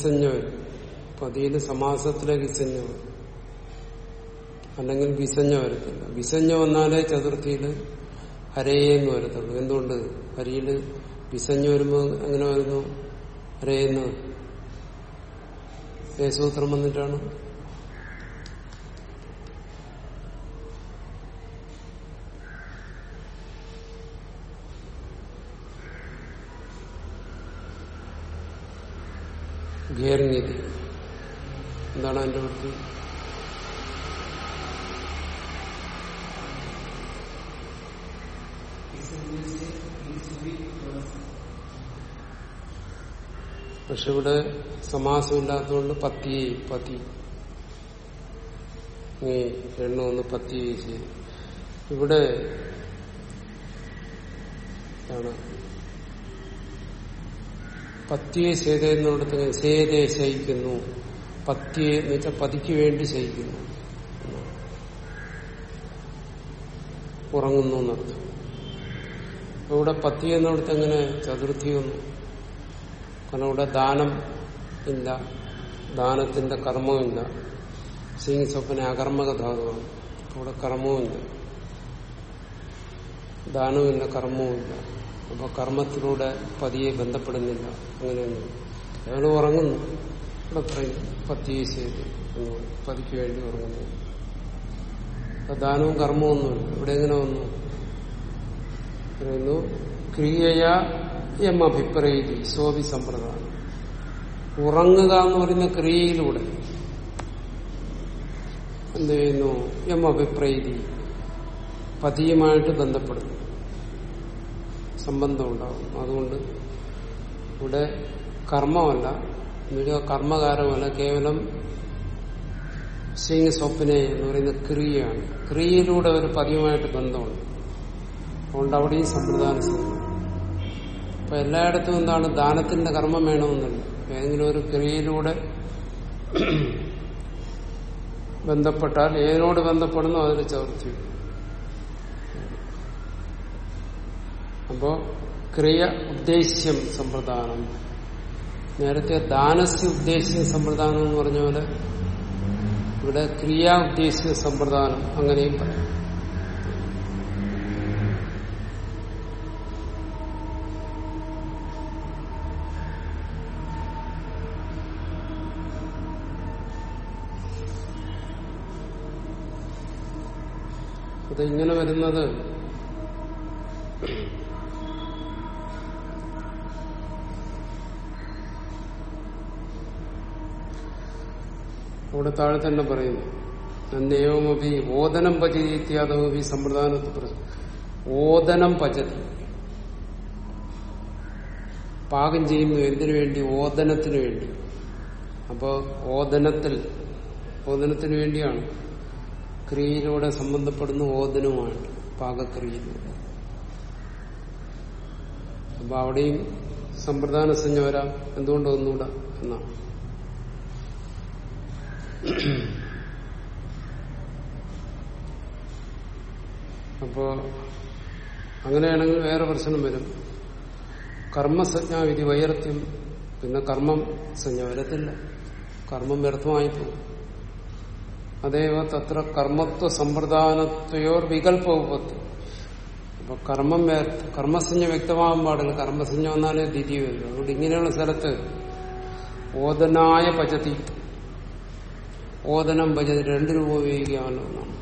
ഗിസഞ്ഞ വരും സമാസത്തിലെ ഗിസഞ്ഞ വരും അല്ലെങ്കിൽ വിസഞ്ഞ വരത്തില്ല വിസഞ്ഞ വന്നാലേ ചതുർത്ഥിയിൽ ഹരയെന്ന് വരത്തുള്ളൂ. എന്തുകൊണ്ട്? ഹരിയിൽ വിസഞ്ഞ വരുമ്പോ എങ്ങനെ വരുന്നു? ഹരയെന്ന്. ഏസൂത്രം വന്നിട്ടാണ്. ഘേർങ്ങിതി എന്താണ് അതിന്റെ വൃത്തി? പക്ഷെ ഇവിടെ സമാസമില്ലാത്തതുകൊണ്ട് പത്തി. പതി നീ ഒന്ന് പത്തി ചെയ്തു. ഇവിടെ പത്തിയെ സേതയെന്നിടത്ത് സേതയെ ശയിക്കുന്നു പത്തിയെ എന്ന് വെച്ചാൽ പതിക്ക് വേണ്ടി ശയിക്കുന്നു ഉറങ്ങുന്നു എന്നർത്ഥം. ഇവിടെ പത്തി എന്നിടത്ത് എങ്ങനെ ചതുർത്ഥി വന്നു? കാരണം ഇവിടെ ദാനം ഇല്ല. ദാനത്തിന്റെ കർമ്മമില്ല സിംഗ് സ്വപ്ന അകർമ്മക ധാതുവാണ് ദാനവും കർമ്മവുമില്ല കർമ്മവും കർമ്മവുമില്ല അപ്പൊ കർമ്മത്തിലൂടെ പതിയെ ബന്ധപ്പെടുന്നില്ല. അങ്ങനെയൊന്നും അയാൾ ഉറങ്ങുന്നു. പറയും പത്തിയെ ചെയ്ത് പതിക്ക് വേണ്ടി ഉറങ്ങുന്നു. അപ്പൊ കർമ്മവും ഒന്നുമില്ല. ഇവിടെ എങ്ങനെ വന്നു? പറയുന്നു ക്രിയയ എം സോഭി സമ്പ്രദായം. ഉറങ്ങുക എന്ന് പറയുന്ന ക്രിയയിലൂടെ എന്ത് ചെയ്യുന്നു? എം അഭിപ്രേതി പതിയുമായിട്ട് ബന്ധപ്പെടുന്നു. സംബന്ധം ഉണ്ടാകും അതുകൊണ്ട് ഇവിടെ കർമ്മമല്ല എന്നുവെച്ചാൽ കർമ്മകാരമല്ല കേവലം സിംഗ് സ്വപ്നെ എന്ന് പറയുന്ന ക്രിയയാണ്. ക്രിയയിലൂടെ ഒരു പതിവുമായിട്ട് ബന്ധമുണ്ട്. അതുകൊണ്ട് അവിടെയും സമ്പ്രദായം ചെയ്യുന്നു. അപ്പൊ എല്ലായിടത്തും എന്താണ്? ദാനത്തിന്റെ കർമ്മം വേണമെന്നില്ല. ഏതെങ്കിലും ഒരു ക്രിയയിലൂടെ ബന്ധപ്പെട്ടാൽ ഏതിനോട് ബന്ധപ്പെടുന്നു അതിൽ ചവർത്തി അപ്പോ ക്രിയ ഉദ്ദേശ്യം സമ്പ്രദാനം. നേരത്തെ ദാനസ്യ ഉദ്ദേശ്യം സമ്പ്രദാനം എന്ന് പറഞ്ഞ പോലെ ഇവിടെ ക്രിയാ ഉദ്ദേശ്യ സമ്പ്രദാനം അങ്ങനെയും പറയാം. അത് ഇങ്ങനെ വരുന്നത് അവിടെ താഴെ തന്നെ പറയുന്നു. നന്ദേവമഭി ഓദനം പചതി ഇത്യാദവി സമ്പ്രദാനത്തിൽ ഓദനം പചതി പാകം ചെയ്യുന്നു എന്തിനു വേണ്ടി? ഓദനത്തിന് വേണ്ടി. അപ്പോ ഓദനത്തിൽ ഓദനത്തിന് വേണ്ടിയാണ്. ക്രിയയിലൂടെ സംബന്ധപ്പെടുന്ന ഓദനവുമാണ് പാകക്രിയയിലൂടെ അപ്പൊ അവിടെയും സമ്പ്രദാന സഞ്ജ വരാം. എന്തുകൊണ്ട് ഒന്നുകൂടെ എന്നാണ്. *clears throat* അപ്പോ അങ്ങനെയാണെങ്കിൽ വേറെ പ്രശ്നം വരും. കർമ്മസജ്ഞാവിധി വൈരത്യം പിന്നെ കർമ്മം സഞ്ജ വരത്തില്ല. കർമ്മം വ്യർത്ഥമായി പോകും അതേവ തത്ര കർമ്മത്വ സമ്പ്രദാനത്വയോർ വികല്പോപത്തി അപ്പൊ കർമ്മം കർമ്മസഞ്ജ വ്യക്തമാകാൻ പാടില്ല. കർമ്മസഞ്ജ വന്നാലേ ദ്വിതീയ വരും. അതുകൊണ്ട് ഇങ്ങനെയുള്ള സ്ഥലത്ത് ഓതനായ പചതി. ഓദനം പചതി രണ്ട് രൂപ ഉപയോഗിക്കാമല്ലോ എന്നാണ്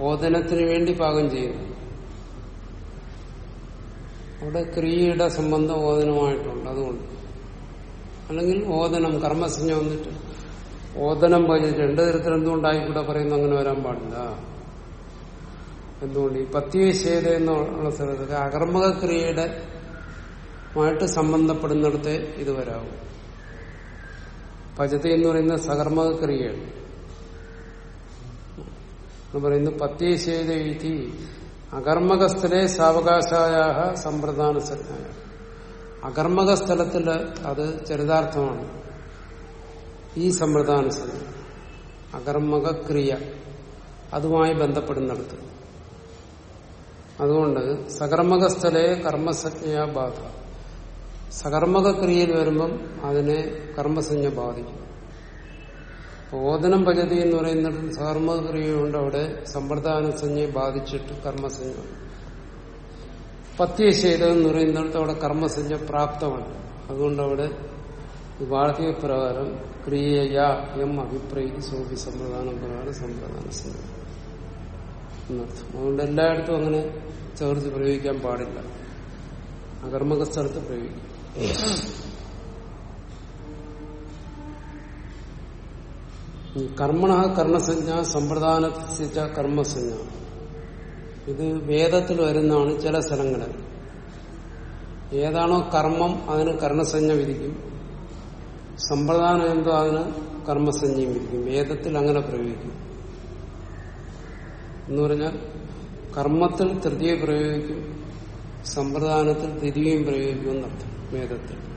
ഓദനത്തിന് വേണ്ടി പാകം ചെയ്യുന്നു. അവിടെ ക്രിയയുടെ സംബന്ധം ഓദനമായിട്ടുണ്ട് അതുകൊണ്ട്. അല്ലെങ്കിൽ ഓദനം കർമ്മസഞ്ജ വന്നിട്ട് ഓദനം ഭജിച്ച് രണ്ടു തരത്തിൽ എന്തുകൊണ്ടായിക്കൂടെ പറയുന്നു അങ്ങനെ വരാൻ പാടില്ല. എന്തുകൊണ്ട്? ഈ പത്യശേത എന്നുള്ള സ്ഥലത്തൊക്കെ അകർമ്മക ക്രിയയുടെ മായിട്ട് സംബന്ധപ്പെടുന്നിടത്തെ ഇത് വരാവും. പചതി എന്ന് പറയുന്ന സകർമ്മക പറയുന്നു എന്ന് പറയുന്നു പത്യശേത അകർമ്മകസ്ഥലെ സാവകാശായ സമ്പ്രദാന സ്ഥലമായ അകർമ്മക സ്ഥലത്തിൽ അത് ചരിതാർത്ഥമാണ്. ഈ സമ്പ്രദാന സ്ഥലം അകർമ്മക ക്രിയ അതുമായി ബന്ധപ്പെടുന്നിടത്ത്. അതുകൊണ്ട് സകർമ്മകസ്ഥലെ കർമ്മസജ്ഞയാ ബാധ. സകർമ്മക ക്രിയയിൽ വരുമ്പം അതിനെ കർമ്മസഞ്ജ ബാധിക്കും. ഓദനം പചതി എന്ന് പറയുന്നിടത്ത് സകർമ്മക ക്രിയയുണ്ട് അവിടെ സമ്പ്രദാന സഞ്ജയെ ബാധിച്ചിട്ട് കർമ്മസഞ്ജ പത്യശേതം എന്ന് പറയുന്നിടത്ത് അവിടെ കർമ്മസഞ്ജ പ്രാപ്തമാണ്. അതുകൊണ്ട് അവിടെ വാർത്തിക പ്രകാരം ക്രിയയാ എം അഭിപ്രൈതി സോപി സമ്പ്രദാനം പ്രകാരം സമ്പ്രദാന സഞ്ജ എന്നർത്ഥം അതുകൊണ്ട് എല്ലായിടത്തും അങ്ങനെ ചേർത്ത് പ്രയോഗിക്കാൻ പാടില്ല. അകർമ്മക സ്ഥലത്ത് പ്രയോഗിക്കും. കർമ്മണ കർണസഞ്ജ സമ്പ്രദാന കർമ്മസഞ്ജ ഇത് വേദത്തിൽ വരുന്നതാണ് ചില സ്ഥലങ്ങളിൽ ഏതാണോ കർമ്മം അതിന് കർണസഞ്ജ വിധിക്കും. സമ്പ്രദാനം എന്തോ അതിന് കർമ്മസഞ്ജയും വിധിക്കും. വേദത്തിൽ അങ്ങനെ പ്രയോഗിക്കും. എന്ന് പറഞ്ഞാൽ കർമ്മത്തിൽ തൃതീയ പ്രയോഗിക്കും സമ്പ്രദാനത്തിൽ തിരികെയും പ്രയോഗിക്കും എന്നർത്ഥം. വേദത്തിൽ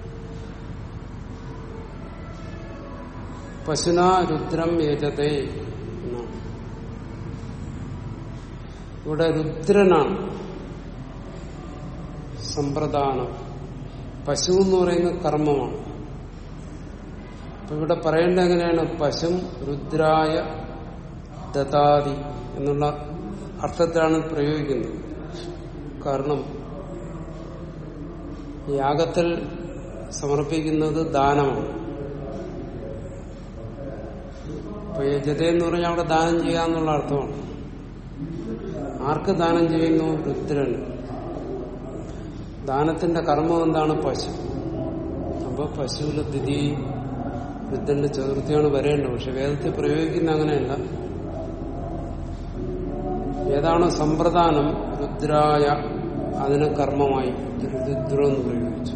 പശുന രുദ്രം യജതേ ഇവിടെ രുദ്രനാണ്. സമ്പ്രദാനം. പശു എന്ന് പറയുന്നത് കർമ്മമാണ്. അപ്പൊ ഇവിടെ പറയേണ്ട എങ്ങനെയാണ്? പശു രുദ്രായ ദതാതി എന്നുള്ള അർത്ഥത്തിലാണ് പ്രയോഗിക്കുന്നത്. കാരണം യാഗത്തിൽ സമർപ്പിക്കുന്നത് ദാനമാണ്. അപ്പൊ യജത എന്ന് പറഞ്ഞാൽ അവിടെ ദാനം ചെയ്യാന്നുള്ള അർത്ഥമാണ്. ആർക്ക് ദാനം ചെയ്യുന്നു? രുദ്രന്. ദാനത്തിന്റെ കർമ്മം എന്താണ് പശു? അപ്പൊ പശുവിലെ ദിതി രുദ്രന്റെ ചതുർത്ഥിയാണ് വരേണ്ടത്. പക്ഷെ വേദത്തിൽ പ്രയോഗിക്കുന്ന അങ്ങനെയല്ല. ഏതാണോ സമ്പ്രദാനം രുദ്രായ അതിന് കർമ്മമായി ദരിദ്രം എന്ന് പ്രയോഗിച്ചു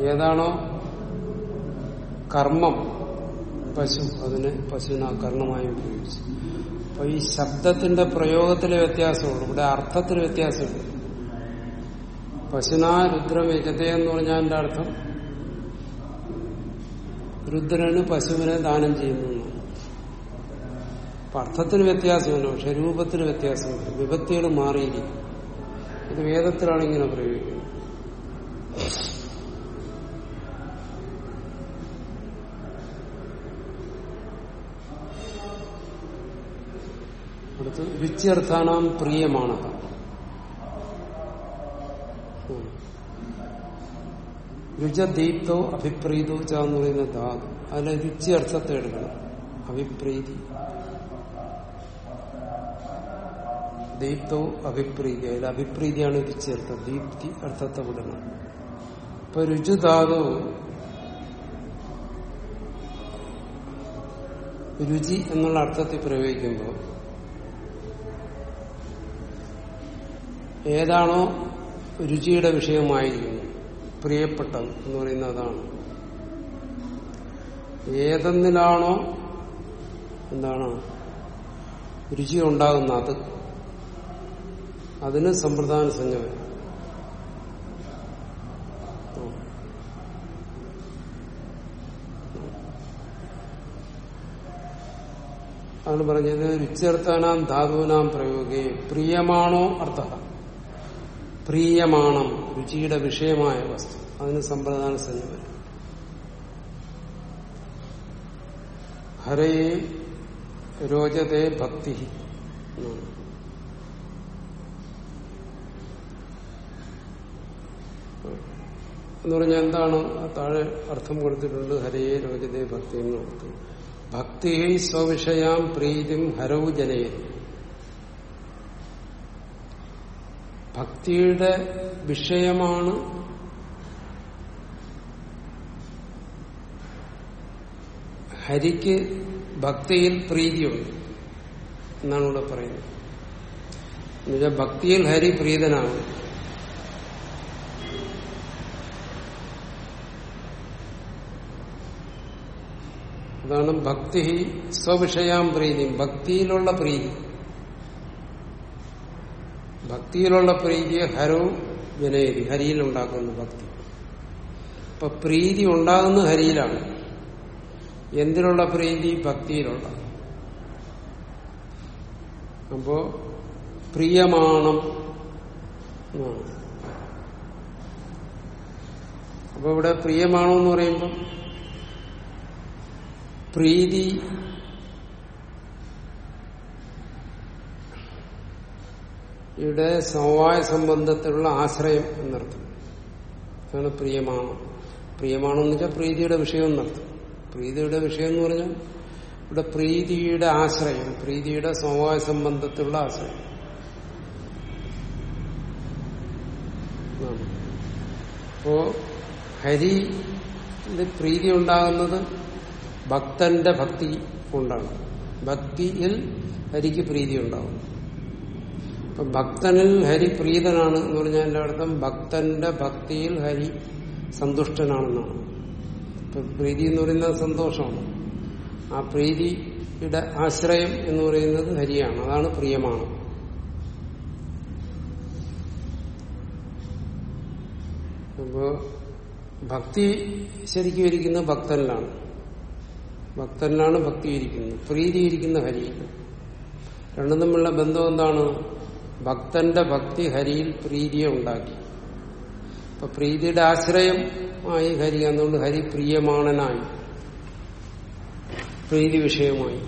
ഏതാണോ കർമ്മം പശു അതിന് പശുവിന് കർണമായി ഉപയോഗിച്ചു. അപ്പൊ ഈ ശബ്ദത്തിന്റെ പ്രയോഗത്തിലെ വ്യത്യാസമുള്ളൂ ഇവിടെ അർത്ഥത്തിൽ വ്യത്യാസമുണ്ട് പശുന രുദ്രം യജത എന്ന് പറഞ്ഞാൽ എന്റെ അർത്ഥം? രുദ്രന് പശുവിനെ ദാനം ചെയ്യുന്നു. അപ്പൊ അർത്ഥത്തിന് വ്യത്യാസമില്ല പക്ഷെ രൂപത്തിന് വ്യത്യാസമില്ല. വിഭക്തികൾ മാറിയിരിക്കും. ഇത് വേദത്തിലാണ് ഇങ്ങനെ പ്രയോഗിക്കുന്നത്. അടുത്ത് രുച്യർത്ഥാനാം പ്രിയമാണ്. രുചദീപ്തോ അഭിപ്രീതോ ച എന്ന് പറയുന്ന ധാതു. അതിലെ രുചി അർത്ഥത്തെ എടുക്കണം. അഭിപ്രീതി. ദീപ്തോ അഭിപ്രീതി അതിൽ അഭിപ്രീതിയാണ് ഇത് ചേർത്തത് ദീപ്തി അർത്ഥത്തെ വിടണം ഇപ്പൊ രുചുധാതു രുചി എന്നുള്ള അർത്ഥത്തിൽ പ്രയോഗിക്കുമ്പോൾ ഏതാണോ രുചിയുടെ വിഷയമായിരിക്കുന്നു പ്രിയപ്പെട്ടത് എന്ന് പറയുന്ന അതാണ് ഏതെന്നിലാണോ എന്താണ് രുചി ഉണ്ടാകുന്ന അത് അതിന് സമ്പ്രദാന സംജ്ഞ അതാണ് പറഞ്ഞത് രുച്യർത്ഥാനാം ധാതുവിനാം പ്രയോഗേ പ്രിയമാണോ അർത്ഥ. പ്രിയമാണം രുചിയുടെ വിഷയമായ വസ്തു. അതിന് സമ്പ്രദാന സംജ്ഞ ഹരേ രോചതേ ഭക്തി എന്നാണ്. എന്ന് പറഞ്ഞാൽ എന്താണ്? താഴെ അർത്ഥം കൊടുത്തിട്ടുണ്ട് ഹരയെ രോജതേ ഭക്തി എന്ന് കൊടുത്തു. ഭക്തിയെ സ്വവിഷയാം പ്രീതിം ഹരൗ ജനയെ ഭക്തിയുടെ വിഷയമാണ് ഹരിക്ക് ഭക്തിയിൽ പ്രീതിയുണ്ട് എന്നാണ് ഇവിടെ പറയുന്നത്. എന്നുവെച്ചാൽ ഭക്തിയിൽ ഹരി പ്രീതനാണ്. അതാണ് ഭക്തി സ്വവിഷയാം പ്രീതി. ഭക്തിയിലുള്ള പ്രീതി. ഭക്തിയിലുള്ള പ്രീതിയെ ഹരോ വിനയതി ഹരിയിൽ ഉണ്ടാക്കുന്നു ഭക്തി. അപ്പൊ പ്രീതി ഉണ്ടാകുന്ന ഹരിയിലാണ്. എന്തിനുള്ള പ്രീതി? ഭക്തിയിലുള്ള. അപ്പോ പ്രിയമാണം അപ്പൊ ഇവിടെ പ്രിയമാണോ എന്ന് പറയുമ്പോൾ പ്രീതി. യുടെ സമവായ സംബന്ധത്തിലുള്ള ആശ്രയം എന്നർത്ഥം. അതാണ് പ്രിയമാണ്. പ്രിയമാണെന്ന് വെച്ചാൽ പ്രീതിയുടെ വിഷയം എന്നർത്ഥം. പ്രീതിയുടെ വിഷയം എന്ന് പറഞ്ഞാൽ ഇവിടെ പ്രീതിയുടെ ആശ്രയം പ്രീതിയുടെ സമവായ സംബന്ധത്തിലുള്ള ആശ്രയം. അപ്പോ ഹരി പ്രീതി ഉണ്ടാകുന്നത് ഭക്തന്റെ ഭക്തി കൊണ്ടാണ്. ഭക്തിയിൽ ഹരിക്ക് പ്രീതി ഉണ്ടാവും. അപ്പൊ ഭക്തനിൽ ഹരി പ്രീതനാണ് എന്ന് പറഞ്ഞാൽ എന്റെ അർത്ഥം ഭക്തന്റെ ഭക്തിയിൽ ഹരി സന്തുഷ്ടനാണെന്നാണ്. ഇപ്പൊ പ്രീതി എന്ന് പറയുന്നത് സന്തോഷമാണ്. ആ പ്രീതിയുടെ ആശ്രയം എന്ന് പറയുന്നത് ഹരിയാണ്. അതാണ് പ്രിയമാണ്. അപ്പോ ഭക്തി ശരിക്കും ഇരിക്കുന്നത് ഭക്തനിലാണ്. ഭക്തനിലാണ് ഭക്തി ഇരിക്കുന്നത് പ്രീതി ഇരിക്കുന്ന ഹരിയിൽ രണ്ടും തമ്മിലുള്ള ബന്ധം എന്താണ്? ഭക്തന്റെ ഭക്തി ഹരിയിൽ പ്രീതിയെ ഉണ്ടാക്കി. അപ്പൊ പ്രീതിയുടെ ആശ്രയം ആയി ഹരി. അതുകൊണ്ട് ഹരി പ്രിയമാണനായി. പ്രീതി വിഷയമായി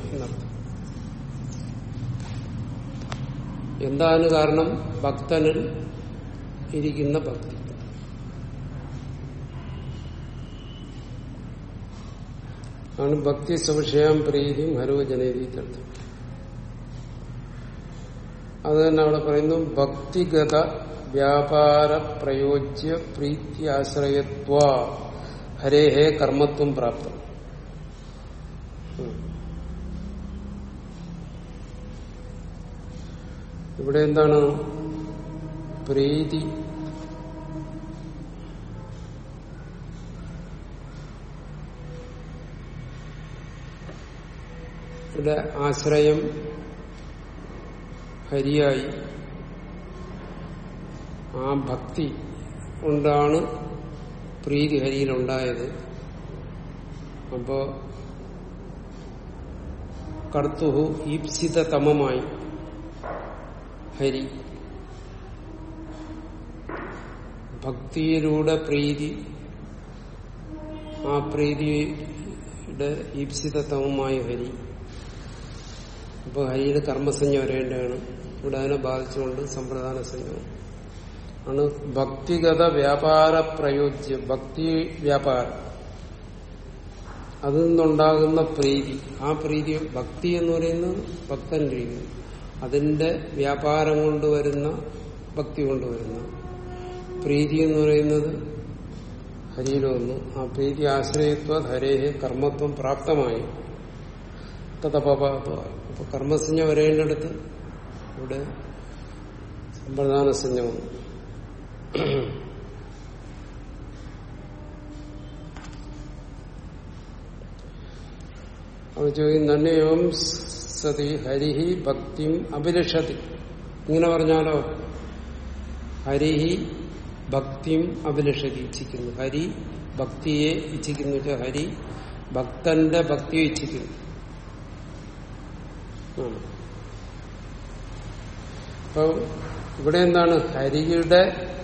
എന്താണ് കാരണം? ഭക്തനിൽ ഇരിക്കുന്ന ഭക്തി. ആണ് ഭക്തി സംശയം പ്രീതിയും ഹരോജനേതി അർത്ഥം അത് തന്നെ അവിടെ പറയുന്നു ഭക്തിഗത വ്യാപാര പ്രയോജ്യ പ്രീതി ആശ്രയത്വ ഹരേഹേ കർമ്മത്വം പ്രാപ്തം. ഇവിടെ എന്താണ് പ്രീതി ഇവിടെ ആശ്രയം ഹരിയായി. ആ ഭക്തി കൊണ്ടാണ് പ്രീതി ഹരിയിലുണ്ടായത്. അപ്പോ കർത്തുഹു ഈപ്സിതതമമായി ഹരി. ഭക്തിയിലൂടെ പ്രീതി ആ പ്രീതിയുടെ ഈപ്സിതമമായി ഹരി. അപ്പോൾ ഹരിയുടെ കർമ്മസഞ്ജ വരേണ്ടതാണ്. ഇവിടെ അതിനെ ബാധിച്ചുകൊണ്ട് സമ്പ്രദാന സംജ്ഞം. ആണ് ഭക്തിഗത വ്യാപാര പ്രയോജ്യ ഭക്തി വ്യാപാരം. അതിൽ നിന്നുണ്ടാകുന്ന പ്രീതി. ആ പ്രീതി ഭക്തി എന്ന് പറയുന്നത് ഭക്തൻ രീതി അതിന്റെ വ്യാപാരം കൊണ്ടുവരുന്ന ഭക്തി കൊണ്ടുവരുന്ന. പ്രീതി എന്ന് പറയുന്നത് ഹരിയിൽ വന്നു. ആ പ്രീതി ആശ്രയത്വ ഹരേഹെ കർമ്മത്വം പ്രാപ്തമായി. തഥപപാത്വ അപ്പൊ കർമ്മസഞ്ജ വരേണ്ടടുത്ത് ഇവിടെ സമ്പ്രദാന സഞ്ജ വന്നു അവ ചോദിക്കും നന്നേവം സതി ഹരിഹി ഭക്തിം അഭിലഷതി. ഇങ്ങനെ പറഞ്ഞാലോ? ഹരിഹി ഭക്തിയും അഭിലഷതി ഇച്ഛിക്കുന്നു. ഹരി ഭക്തിയെ ഇച്ഛിക്കുന്നു. ഹരി ഭക്തന്റെ ഭക്തിയെ ഇച്ഛിക്കുന്നു. അപ്പൊ ഇവിടെ എന്താണ്? ഹരിയുടെ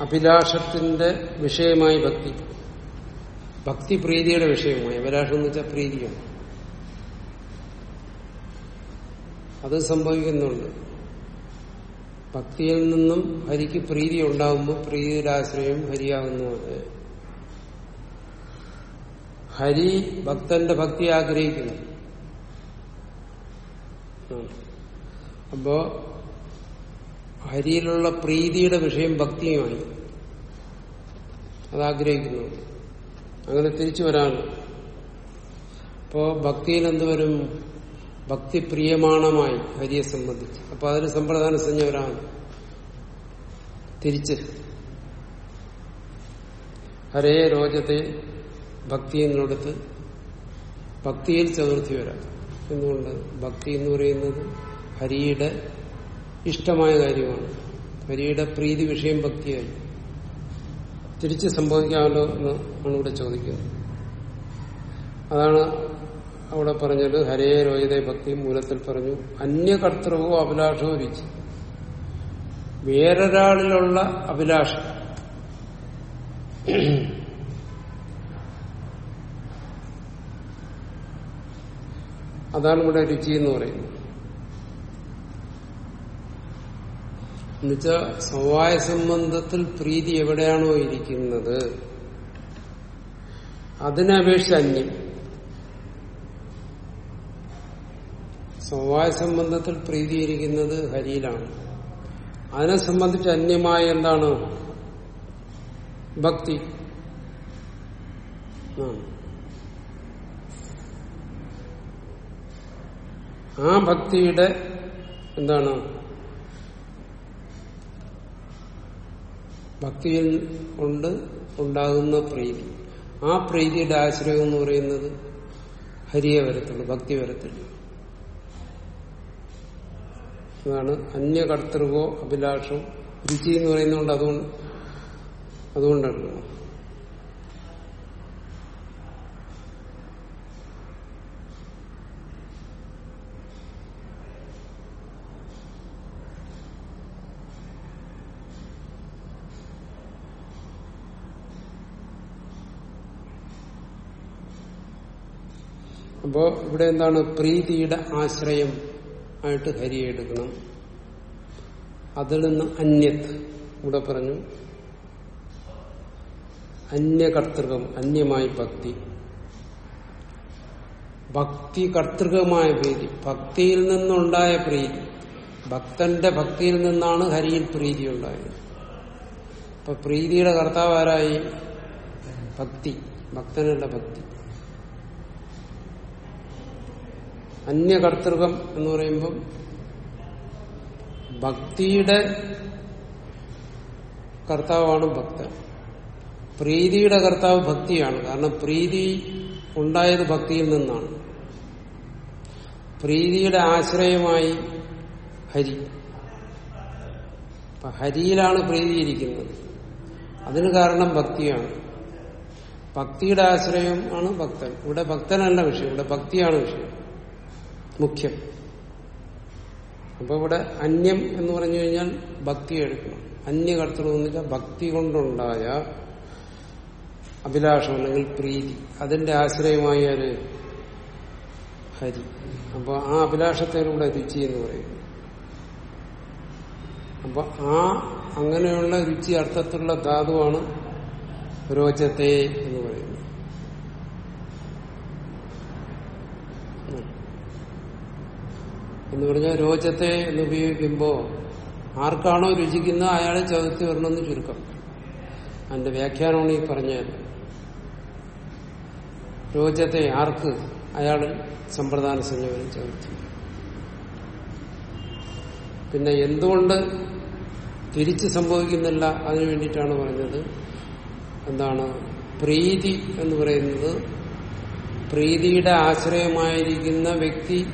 അഭിലാഷത്തിന്റെ വിഷയമായി ഭക്തി. ഭക്തി പ്രീതിയുടെ വിഷയമായി. അഭിലാഷം എന്ന് വെച്ചാൽ പ്രീതിയാണ്. അത് സംഭവിക്കുന്നുണ്ട്. ഭക്തിയിൽ നിന്നും ഹരിക്ക് പ്രീതി ഉണ്ടാകുമ്പോൾ പ്രീതിയുടെ ആശ്രയം ഹരി ഭക്തന്റെ ഭക്തി ആഗ്രഹിക്കുന്നു. അപ്പോ ഹരിയിലുള്ള പ്രീതിയുടെ വിഷയം ഭക്തിയുമായി. അതാഗ്രഹിക്കുന്നു അങ്ങനെ തിരിച്ചു വരാൻ അപ്പോ ഭക്തിയിൽ എന്തുവരും ഭക്തി പ്രിയമാണമായി ഹരിയെ സംബന്ധിച്ച്. അപ്പൊ അതിന് സമ്പ്രദാന സഞ്ജ വരാൻ തിരിച്ച്. ഹരേ രോജത്തെ ഭക്തി ഭക്തിയിൽ ചതുർത്ഥി വരാം. എന്തുകൊണ്ട് ഭക്തി എന്ന് പറയുന്നത് ഹരിയുടെ ഇഷ്ടമായ കാര്യമാണ്. ഹരിയുടെ പ്രീതി വിഷയം ഭക്തിയായി. തിരിച്ച് സംഭവിക്കാമല്ലോ എന്ന് ആണ് ഇവിടെ ചോദിക്കുന്നത്. അതാണ് അവിടെ പറഞ്ഞത്. ഹരേ രോഹിത ഭക്തി മൂലത്തിൽ പറഞ്ഞു. അന്യകർത്തൃവോ അഭിലാഷവും വിച്ച് വേറൊരാളിലുള്ള അഭിലാഷം. അതാണ് ഇവിടെ രുചി എന്ന് പറയുന്നത്. എന്നുവെച്ചാൽ സമവായ സംബന്ധത്തിൽ പ്രീതി എവിടെയാണോ ഇരിക്കുന്നത്? അതിനപേക്ഷിച്ച് അന്യം. സമവായ സംബന്ധത്തിൽ പ്രീതി ഇരിക്കുന്നത് ഹരിയിലാണ്. അതിനെ സംബന്ധിച്ച് അന്യമായ എന്താണ്? ഭക്തി. ആ. ആ ഭക്തിയുടെ എന്താണ്? ഭക്തിയിൽ കൊണ്ട് ഉണ്ടാകുന്ന പ്രീതി. ആ പ്രീതിയുടെ ആശ്രയം എന്ന് പറയുന്നത് ഹരിയെ വരത്തുള്ളൂ ഭക്തി വരത്തില്ല. അതാണ് അന്യകർത്തൃകോ അഭിലാഷം. രുചി എന്ന് പറയുന്നതുകൊണ്ട് അതുകൊണ്ട് അതുകൊണ്ടാണ് അപ്പോ ഇവിടെ എന്താണ്? പ്രീതിയുടെ ആശ്രയം ആയിട്ട് ഹരിയെ എടുക്കണം അതിൽ നിന്ന് അന്യത് ഇവിടെ പറഞ്ഞു അന്യകർത്തൃകം അന്യമായി ഭക്തി. ഭക്തി കർത്തൃകമായ പ്രീതി. ഭക്തിയിൽ നിന്നുണ്ടായ പ്രീതി. ഭക്തന്റെ ഭക്തിയിൽ നിന്നാണ് ഹരിയിൽ പ്രീതി ഉണ്ടായത് അപ്പൊ പ്രീതിയുടെ കർത്താവാരായി ഭക്തി. ഭക്തനല്ല ഭക്തി. അന്യകർത്തൃകം എന്ന് പറയുമ്പം ഭക്തിയുടെ കർത്താവാണ് ഭക്തൻ. പ്രീതിയുടെ കർത്താവ് ഭക്തിയാണ്. കാരണം പ്രീതി ഉണ്ടായത് ഭക്തിയിൽ നിന്നാണ്. പ്രീതിയുടെ ആശ്രയമായി ഹരി. അപ്പൊ ഹരിയിലാണ് പ്രീതിയിരിക്കുന്നത് അതിന് കാരണം ഭക്തിയാണ്. ഭക്തിയുടെ ആശ്രയം ആണ് ഭക്തൻ. ഇവിടെ ഭക്തനല്ല വിഷയം. ഇവിടെ ഭക്തിയാണ് വിഷയം. മുഖ്യം. അപ്പൊ ഇവിടെ അന്യം എന്ന് പറഞ്ഞു കഴിഞ്ഞാൽ ഭക്തി എടുക്കണം. അന്യകർത്തൃ എന്ന് വെച്ചാൽ ഭക്തി കൊണ്ടുണ്ടായ അഭിലാഷം അല്ലെങ്കിൽ പ്രീതി. അതിന്റെ ആശ്രയമായ ഒരു ഹരി. അപ്പൊ ആ അഭിലാഷത്തിലൂടെ രുചി എന്ന് പറയുന്നു. അപ്പൊ ആ അങ്ങനെയുള്ള രുചി അർത്ഥത്തിലുള്ള ധാതുവാണ് രോചത്തെ എന്ന് പറയുന്നത്. എന്ന് പറഞ്ഞാൽ രോചത്തെ എന്ന് ഉപയോഗിക്കുമ്പോൾ ആർക്കാണോ രുചിക്കുന്നത് അയാളെ ചതുർത്തി വരണമെന്ന് ചുരുക്കം. അതിന്റെ വ്യാഖ്യാനമാണ് ഈ പറഞ്ഞത്. രോചത്തെ ആർക്ക് അയാൾ സമ്പ്രദാന സംയമനം ചോദിച്ചു പിന്നെ എന്തുകൊണ്ട് തിരിച്ച് സംഭവിക്കുന്നില്ല അതിനു വേണ്ടിയിട്ടാണ് പറഞ്ഞത്? എന്താണ്? പ്രീതി എന്ന് പറയുന്നത് പ്രീതിയുടെ ആശ്രയമായിരിക്കുന്ന വ്യക്തി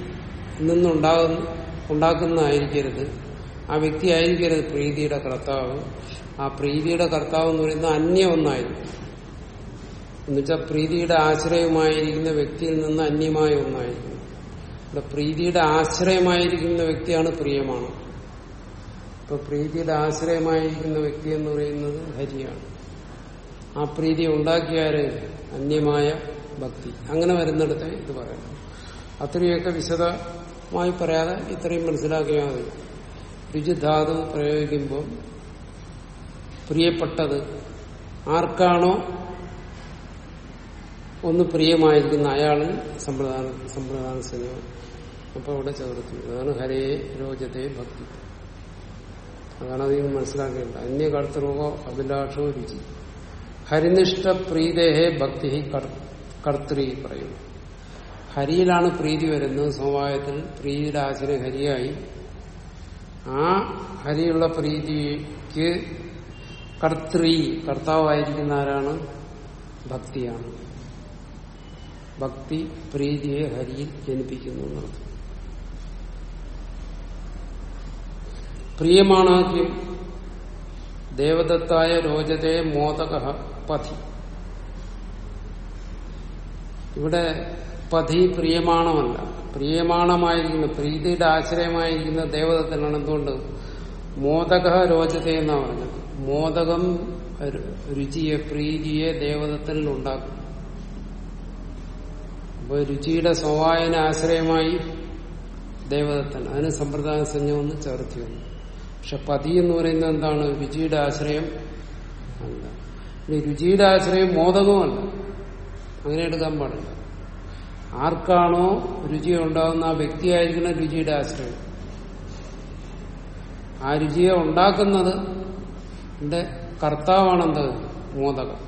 നിന്നുണ്ടാകുന്ന ഉണ്ടാക്കുന്നതായിരിക്കരുത്. ആ വ്യക്തി ആയിരിക്കരുത് പ്രീതിയുടെ കർത്താവ്. ആ പ്രീതിയുടെ കർത്താവ് എന്ന് പറയുന്നത് അന്യ ഒന്നായിരിക്കും എന്നുവെച്ചാൽ പ്രീതിയുടെ ആശ്രയമായിരിക്കുന്ന വ്യക്തിയിൽ നിന്ന് അന്യമായ ഒന്നായിരിക്കും. ഇവിടെ പ്രീതിയുടെ ആശ്രയമായിരിക്കുന്ന വ്യക്തിയാണ് പ്രിയമാണ്. ഇപ്പൊ പ്രീതിയുടെ ആശ്രയമായിരിക്കുന്ന വ്യക്തി എന്ന് പറയുന്നത് ഹരിയാണ്. ആ പ്രീതി ഉണ്ടാക്കിയാൽ അന്യമായ ഭക്തി. അങ്ങനെ വരുന്നിടത്ത് ഇത് പറയണം അത്രയൊക്കെ വിശദമായി പറയാതെ ഇത്രയും മനസ്സിലാക്കിയാൽ മതി. രുചിധാതു പ്രയോഗിക്കുമ്പോൾ പ്രിയപ്പെട്ടത് ആർക്കാണോ ഒന്ന് പ്രിയമായിരിക്കുന്ന അയാളിൽ സമ്പ്രദാന സമ്പ്രദാന സ്നേഹം. അപ്പൊ അവിടെ ചേർത്തു അതാണ് ഹരേ രോചത്തെ ഭക്തി. അതാണ് അധികം മനസ്സിലാക്കേണ്ടത്. അന്യകർത്തൃവോ അഭിലാഷോ രുചി. ഹരിനിഷ്ഠ പ്രീതേഹേ ഭക്തി കർത്തൃ പറയുന്നു. ഹരിയിലാണ് പ്രീതി വരുന്നത്. സമവായത്തിൽ പ്രീതിയുടെ ഹരിയായി. ആ ഹരിയുള്ള പ്രീതിക്ക് കർത്തൃ കർത്താവായിരിക്കുന്ന ആരാണ്? ഭക്തിയാണ്. ഭക്തി പ്രീതിയെ ഹരിയിൽ ജനിപ്പിക്കുന്നു എന്നർത്ഥം. പ്രിയമാണാദ്യം ദേവദത്തായ രോചതെ മോദക പഥി. ഇവിടെ പഥി പ്രിയമാണമല്ല. പ്രിയമാണമായിരിക്കുന്ന പ്രീതിയുടെ ആശ്രയമായിരിക്കുന്ന ദേവതത്തിനാണ് എന്തുകൊണ്ട്? മോദക രോചത എന്നാ പറഞ്ഞത്. മോദകം രുചിയെ പ്രീതിയെ ദേവതത്തിൽ ഉണ്ടാക്കും അപ്പൊ രുചിയുടെ സ്വഭാവന ആശ്രയമായി ദേവതത്തൻ അതിന് സമ്പ്രദായ സഞ്ജമെന്ന് ചേർത്തി വന്നു. പക്ഷെ പതി എന്ന് പറയുന്നത് എന്താണ്? രുചിയുടെ ആശ്രയം അല്ല. രുചിയുടെ ആശ്രയം മോദകമല്ല അങ്ങനെ എടുക്കാൻ പാടില്ല. ആർക്കാണോ രുചി ഉണ്ടാകുന്ന ആ വ്യക്തിയായിരിക്കണം രുചിയുടെ ആശ്രയം. ആ രുചിയെ ഉണ്ടാക്കുന്നത് എന്റെ കർത്താവാണെന്ത്? മോദകം.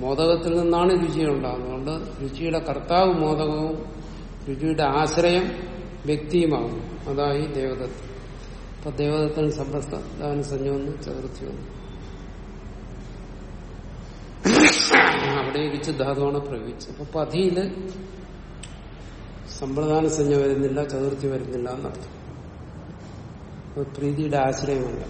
മോദകത്തിൽ നിന്നാണ് രുചി ഉണ്ടാകുന്നത്. അതുകൊണ്ട് രുചിയുടെ കർത്താവ് മോദകവും രുചിയുടെ ആശ്രയം വ്യക്തിയുമാകും അതായി ദേവദത്ത്. അപ്പൊ ദേവദത്തിന് സമ്പ്രസ്ഥാന സഞ്ജമെന്ന് ചതുർത്ഥി വന്നു അവിടെ ഇരിച്ച് ധാതുവാണ് പ്രയോഗിച്ചത് അപ്പൊ പതിയിൽ സമ്പ്രദാന സഞ്ജ വരുന്നില്ല ചതുർത്ഥി വരുന്നില്ല എന്നർത്ഥം. പ്രീതിയുടെ ആശ്രയമല്ല